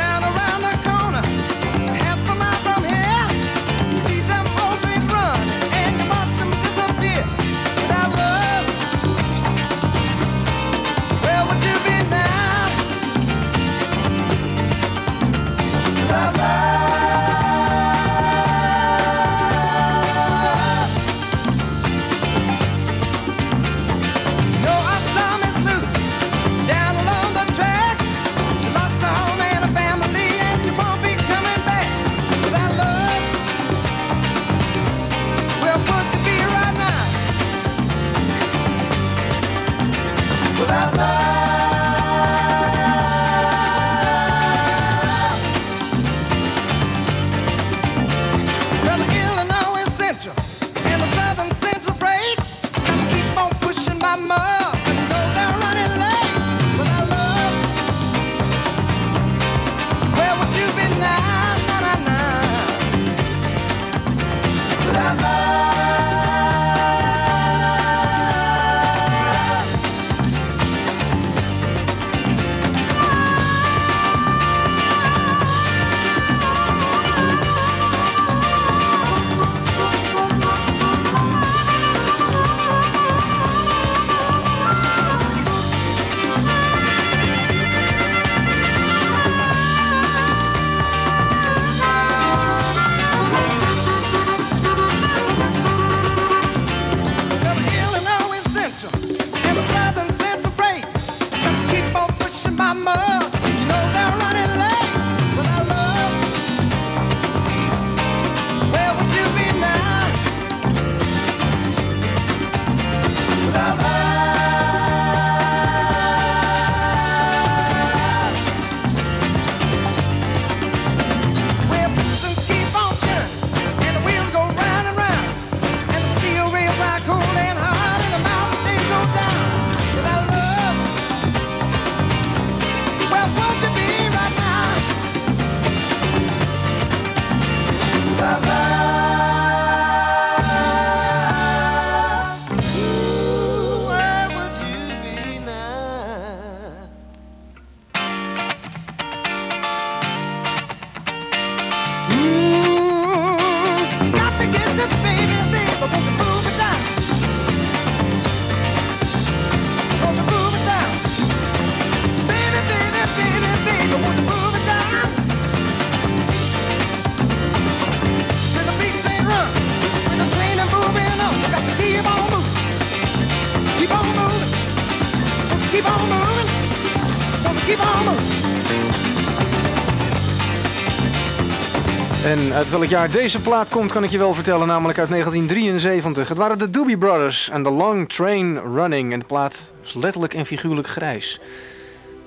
Speaker 5: En uit welk jaar deze plaat komt kan ik je wel vertellen, namelijk uit 1973. Het waren de Doobie Brothers en The Long Train Running. En de plaat is letterlijk en figuurlijk grijs.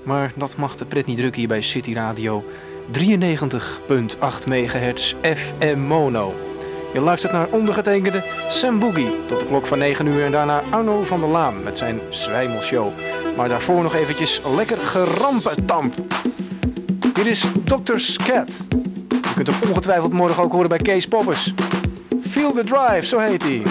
Speaker 5: Maar dat mag de pret niet drukken hier bij City Radio 93.8 MHz FM Mono. Je luistert naar ondergetekende Sam Boogie tot de klok van 9 uur en daarna Arno van der Laan met zijn Zwijmelshow. Maar daarvoor nog eventjes lekker gerampetamp. Hier is Dr. Cat. Je kunt hem ongetwijfeld morgen ook horen bij Kees Poppers. Feel the Drive, zo heet hij.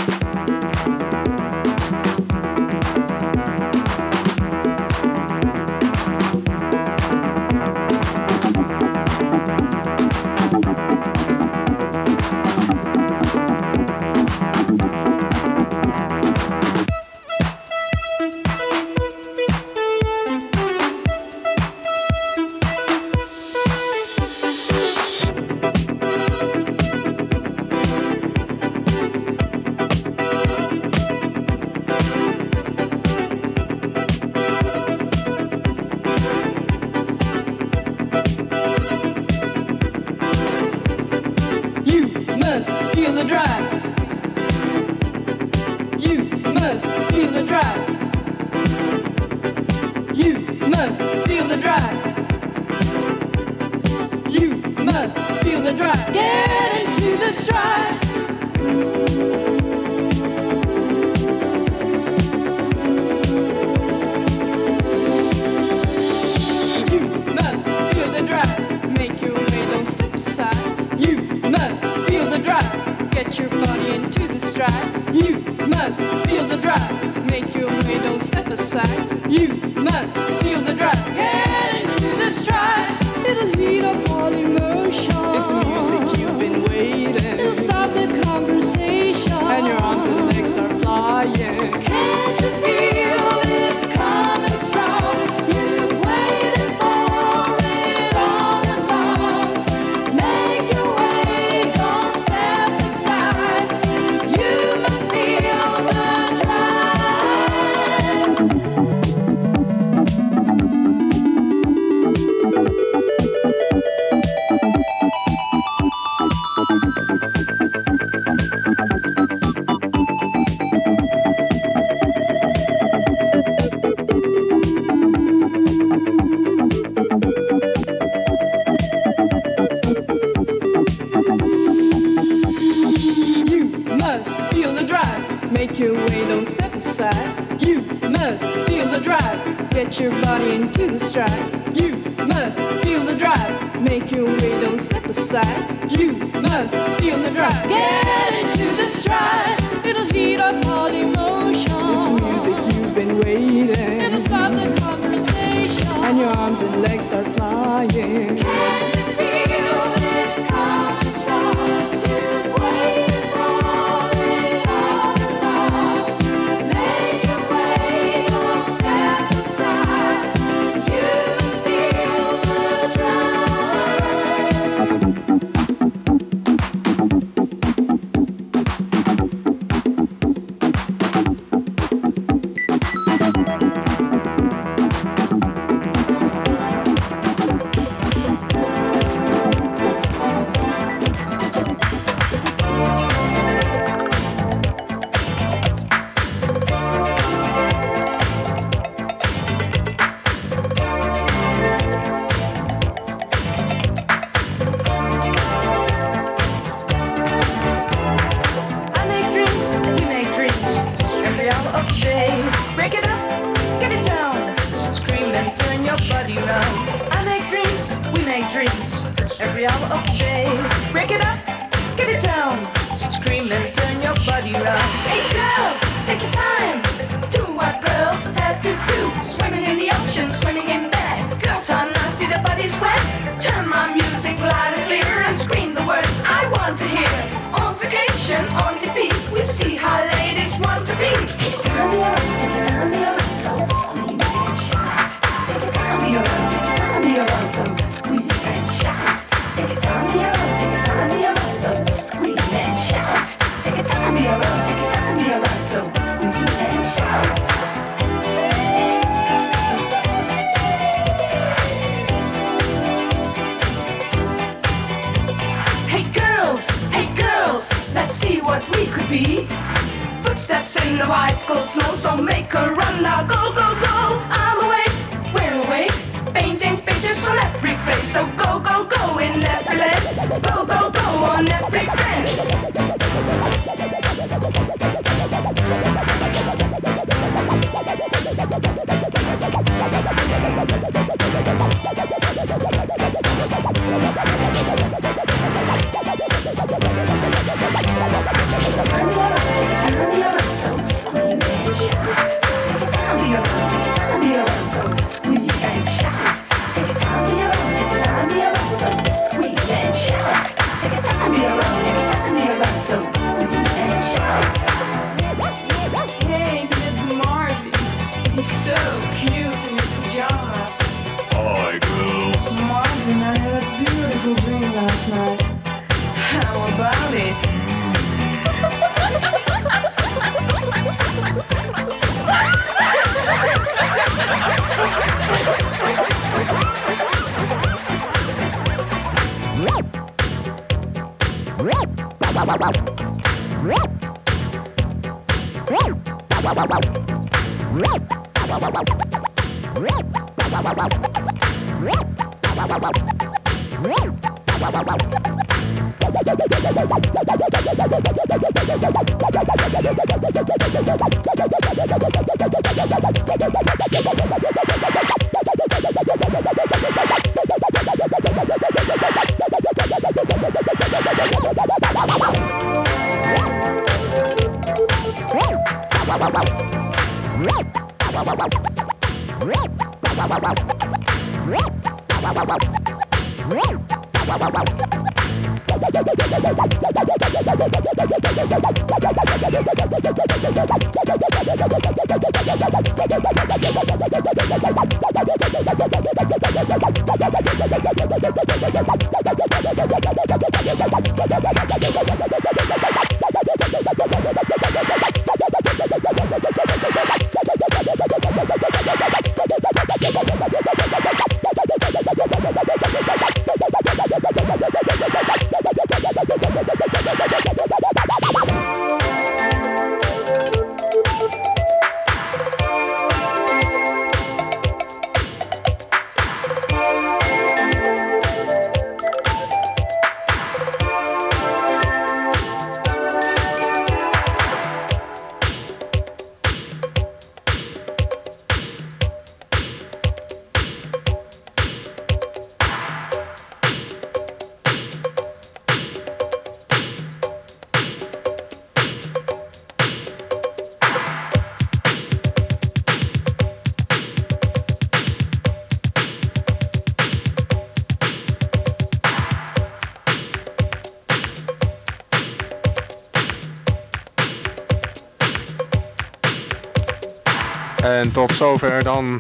Speaker 5: En tot zover dan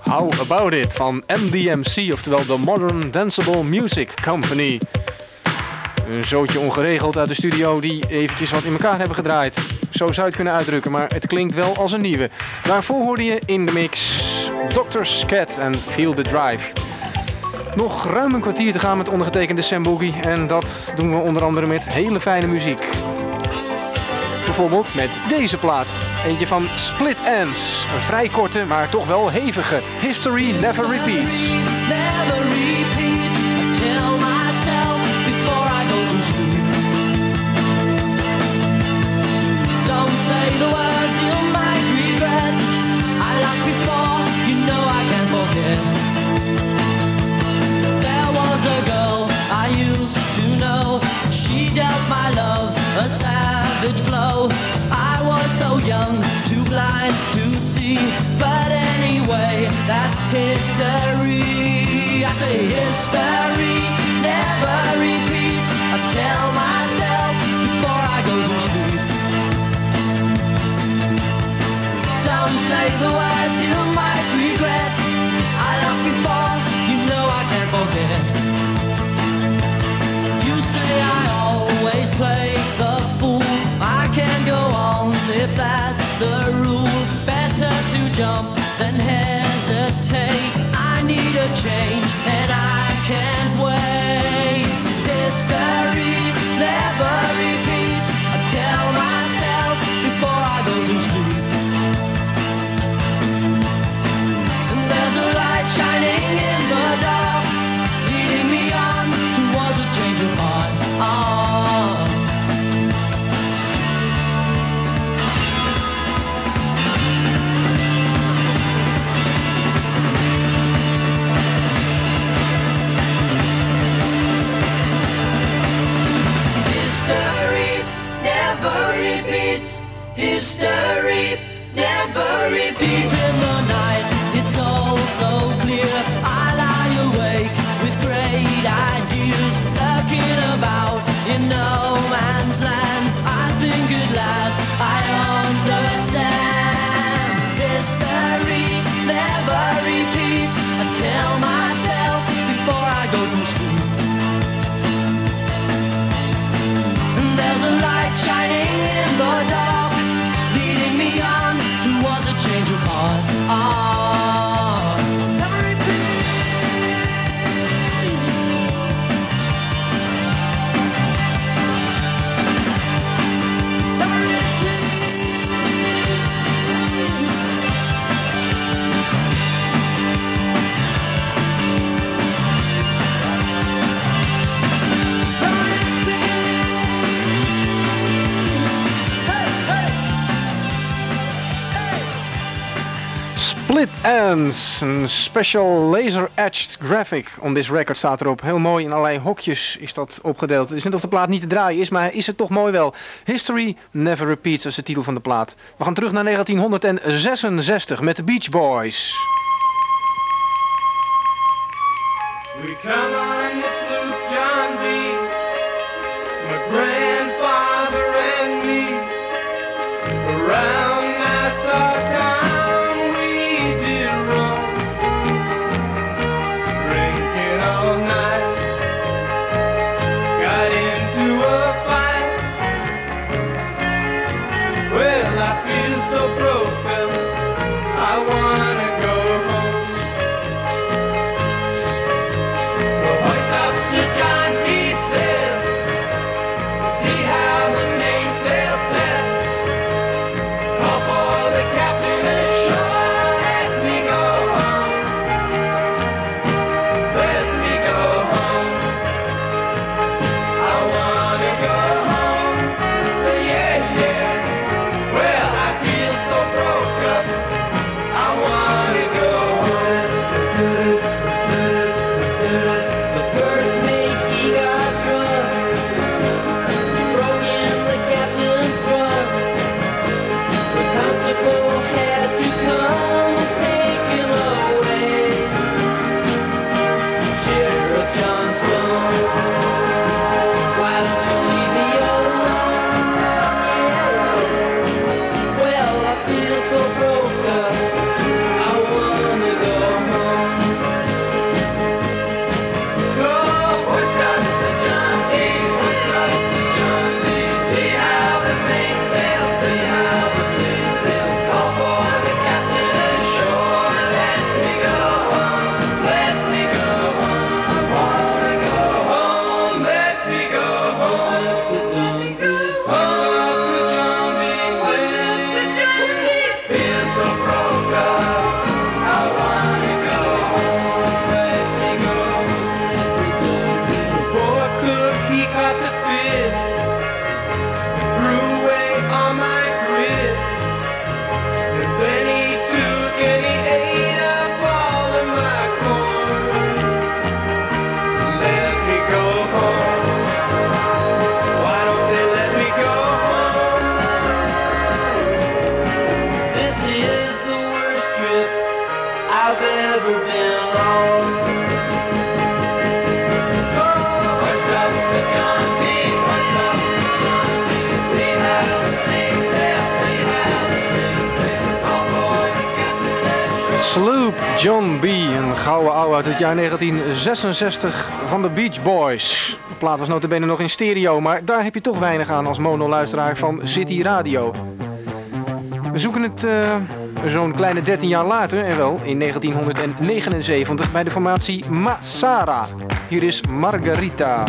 Speaker 5: How About It van MDMC, oftewel de Modern Danceable Music Company. Een zootje ongeregeld uit de studio die eventjes wat in elkaar hebben gedraaid. Zo zou het kunnen uitdrukken, maar het klinkt wel als een nieuwe. Daarvoor hoorde je in de mix Dr. Cat en Feel the Drive. Nog ruim een kwartier te gaan met ondergetekende Sam Boogie. En dat doen we onder andere met hele fijne muziek. Bijvoorbeeld met deze plaat. Eentje van Split Ends. Een vrij korte, maar toch wel hevige. History Never Repeats.
Speaker 16: never repeat. Tell myself before sleep. Don't say the words you might regret. I lost before, you know I can't forget. Young, too blind to see. But anyway, that's history. I say history never repeats. I tell myself before I go to sleep. Don't say the words jump
Speaker 5: En een special laser-etched graphic on this record staat erop. Heel mooi in allerlei hokjes is dat opgedeeld. Het is net of de plaat niet te draaien is, maar is het toch mooi wel. History Never Repeats is de titel van de plaat. We gaan terug naar 1966 met de Beach Boys.
Speaker 16: We
Speaker 5: 1966 van de Beach Boys. De plaat was notabene nog in stereo, maar daar heb je toch weinig aan als monoluisteraar van City Radio. We zoeken het eh, zo'n kleine 13 jaar later, en wel in 1979, bij de formatie Masara. Hier is Margarita.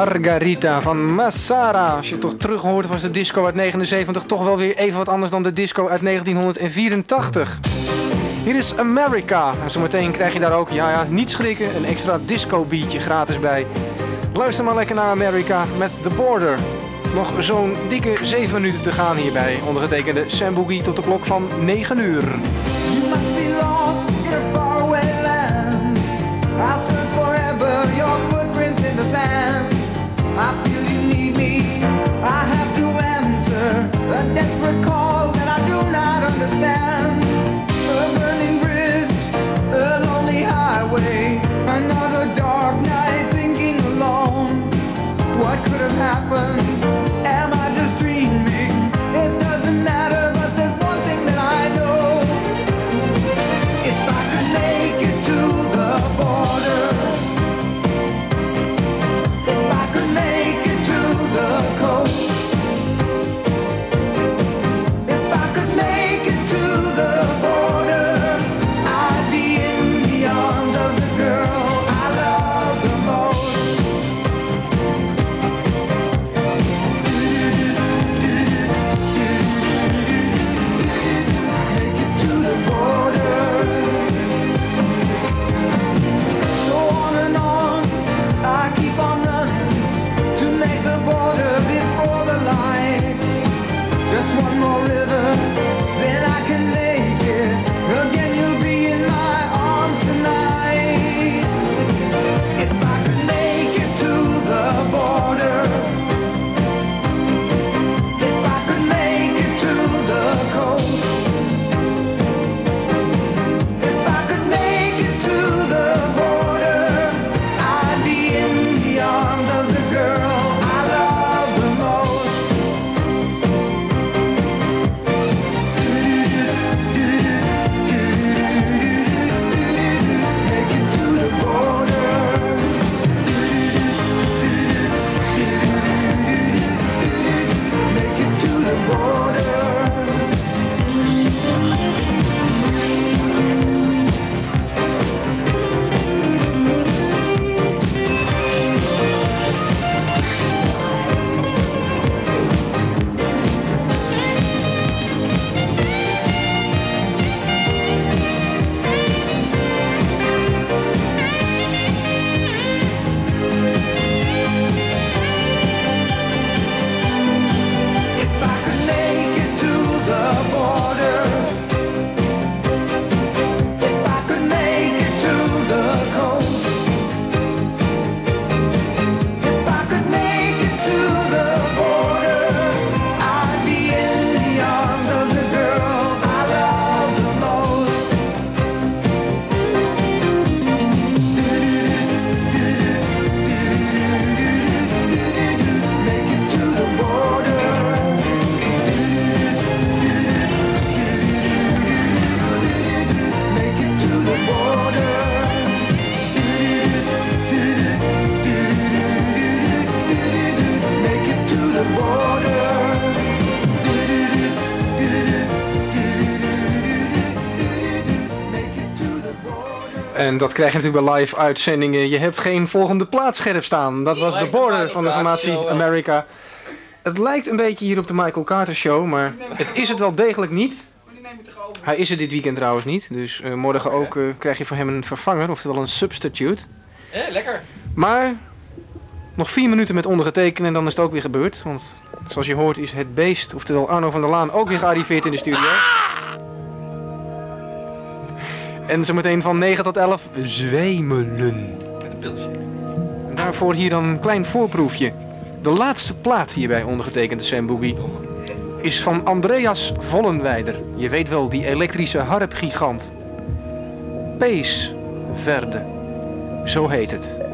Speaker 13: Margarita van Massara. Als je het toch terug hoort was de disco uit 79 toch wel weer even wat anders dan de disco uit 1984. Hier is America. En zometeen krijg je daar ook, ja ja, niet schrikken, een extra disco beatje gratis bij. Luister maar lekker naar America met The Border. Nog zo'n dikke 7 minuten te gaan hierbij. Ondergetekende Sam Boogie tot de klok van 9 uur. Dat krijg je natuurlijk bij live uitzendingen. Je hebt geen volgende plaatscherp staan. Dat was de border van de formatie America. Het lijkt een beetje hier op de Michael Carter show, maar het is het wel degelijk niet. Hij is er dit weekend trouwens niet, dus eh, morgen ook eh, krijg je voor hem een vervanger, oftewel een substitute.
Speaker 5: Eh, lekker.
Speaker 13: Maar nog vier minuten met ondergetekend en dan is het ook weer gebeurd. Want zoals je hoort is het beest, oftewel Arno van der Laan, ook weer gearriveerd in de studio. En zometeen van 9 tot 11 zwemelen.
Speaker 5: Met een pilsje.
Speaker 13: En daarvoor hier dan een klein voorproefje. De laatste plaat hierbij ondergetekende Sam Boogie is van Andreas Vollenwijder. Je weet wel, die elektrische harpgigant. Pees Verde. Zo heet het.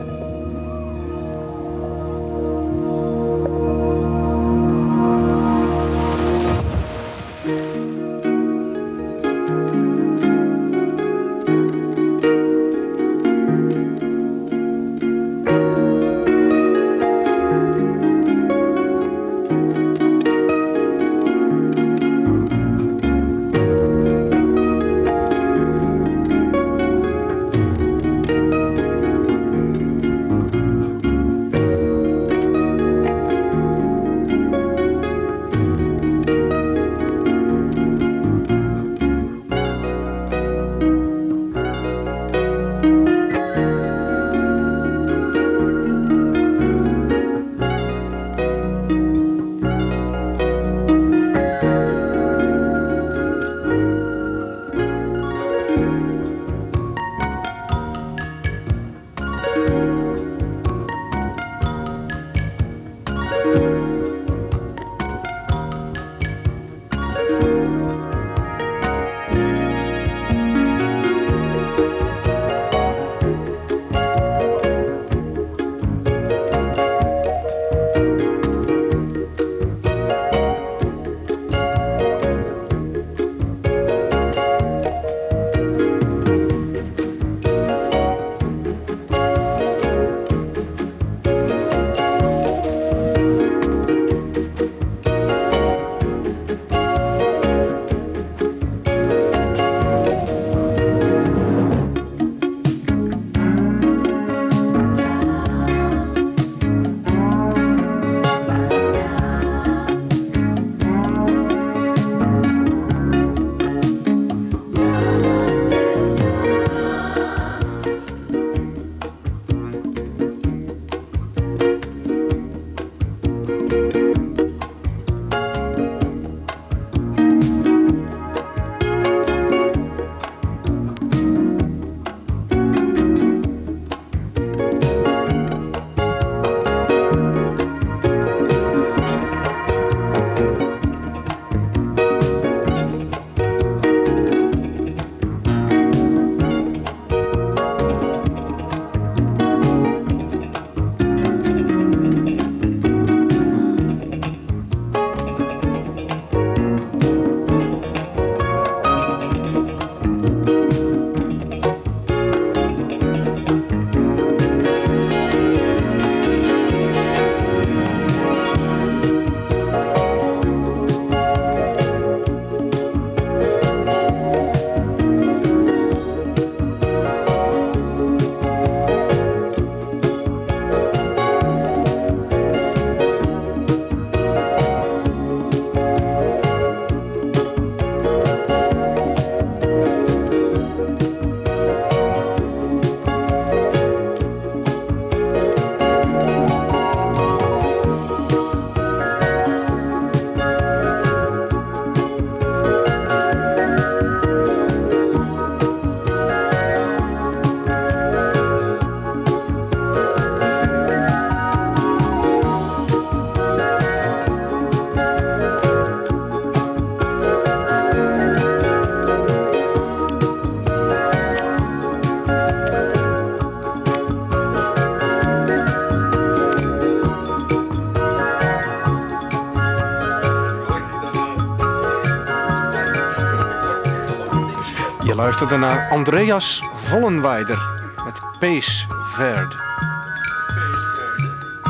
Speaker 5: Luisterde naar Andreas Vollenweider met Pees Verd.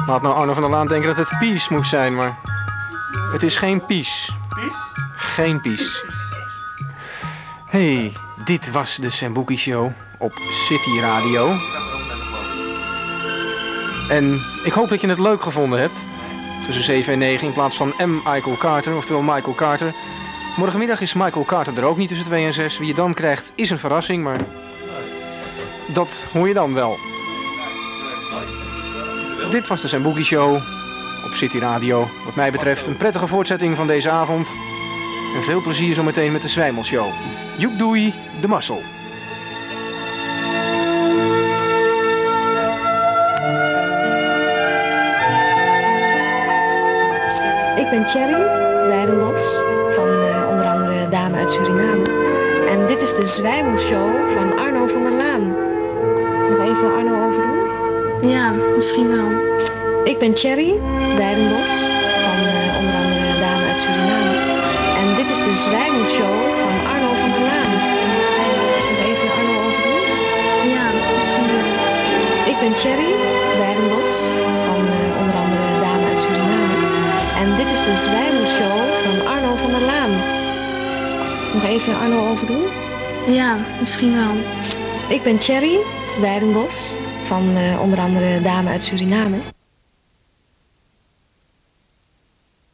Speaker 5: Laat nou Arno van der Laan denken dat het Pies moest zijn, maar het is geen Pies.
Speaker 6: Pies?
Speaker 5: Geen Pies. Hey, dit was de Sambuki Show op City Radio. En ik hoop dat je het leuk gevonden hebt. Tussen 7 en 9 in plaats van M. Michael Carter, oftewel Michael Carter. Morgenmiddag is Michael Carter er ook niet tussen 2 en 6. Wie je dan krijgt is een verrassing, maar dat hoor je dan wel. Dit was de Sambuki Show op City Radio. Wat mij betreft een prettige voortzetting van deze avond. En veel plezier zometeen met de Zwijmelshow. Joep doei, de Massel.
Speaker 17: Ik ben Cherry Weidenbos uit Suriname. En dit is de Zwijmelshow van Arno van der Laan. Nog even Arno overdoen? Ja, misschien wel. Ik ben Cherry Weidenbos van eh, onder andere Dame uit Suriname. En dit is de Zwijmelshow van Arno van der Laan. Nog even Arno overdoen? Ja, misschien wel. Ik ben Cherry Weidenbos van eh, onder andere Dame uit Suriname. En dit is de Zwijmelshow Nog even Arno overdoen? Ja, misschien wel. Ik ben Cherry Weidenbos van eh, onder andere Dame uit Suriname.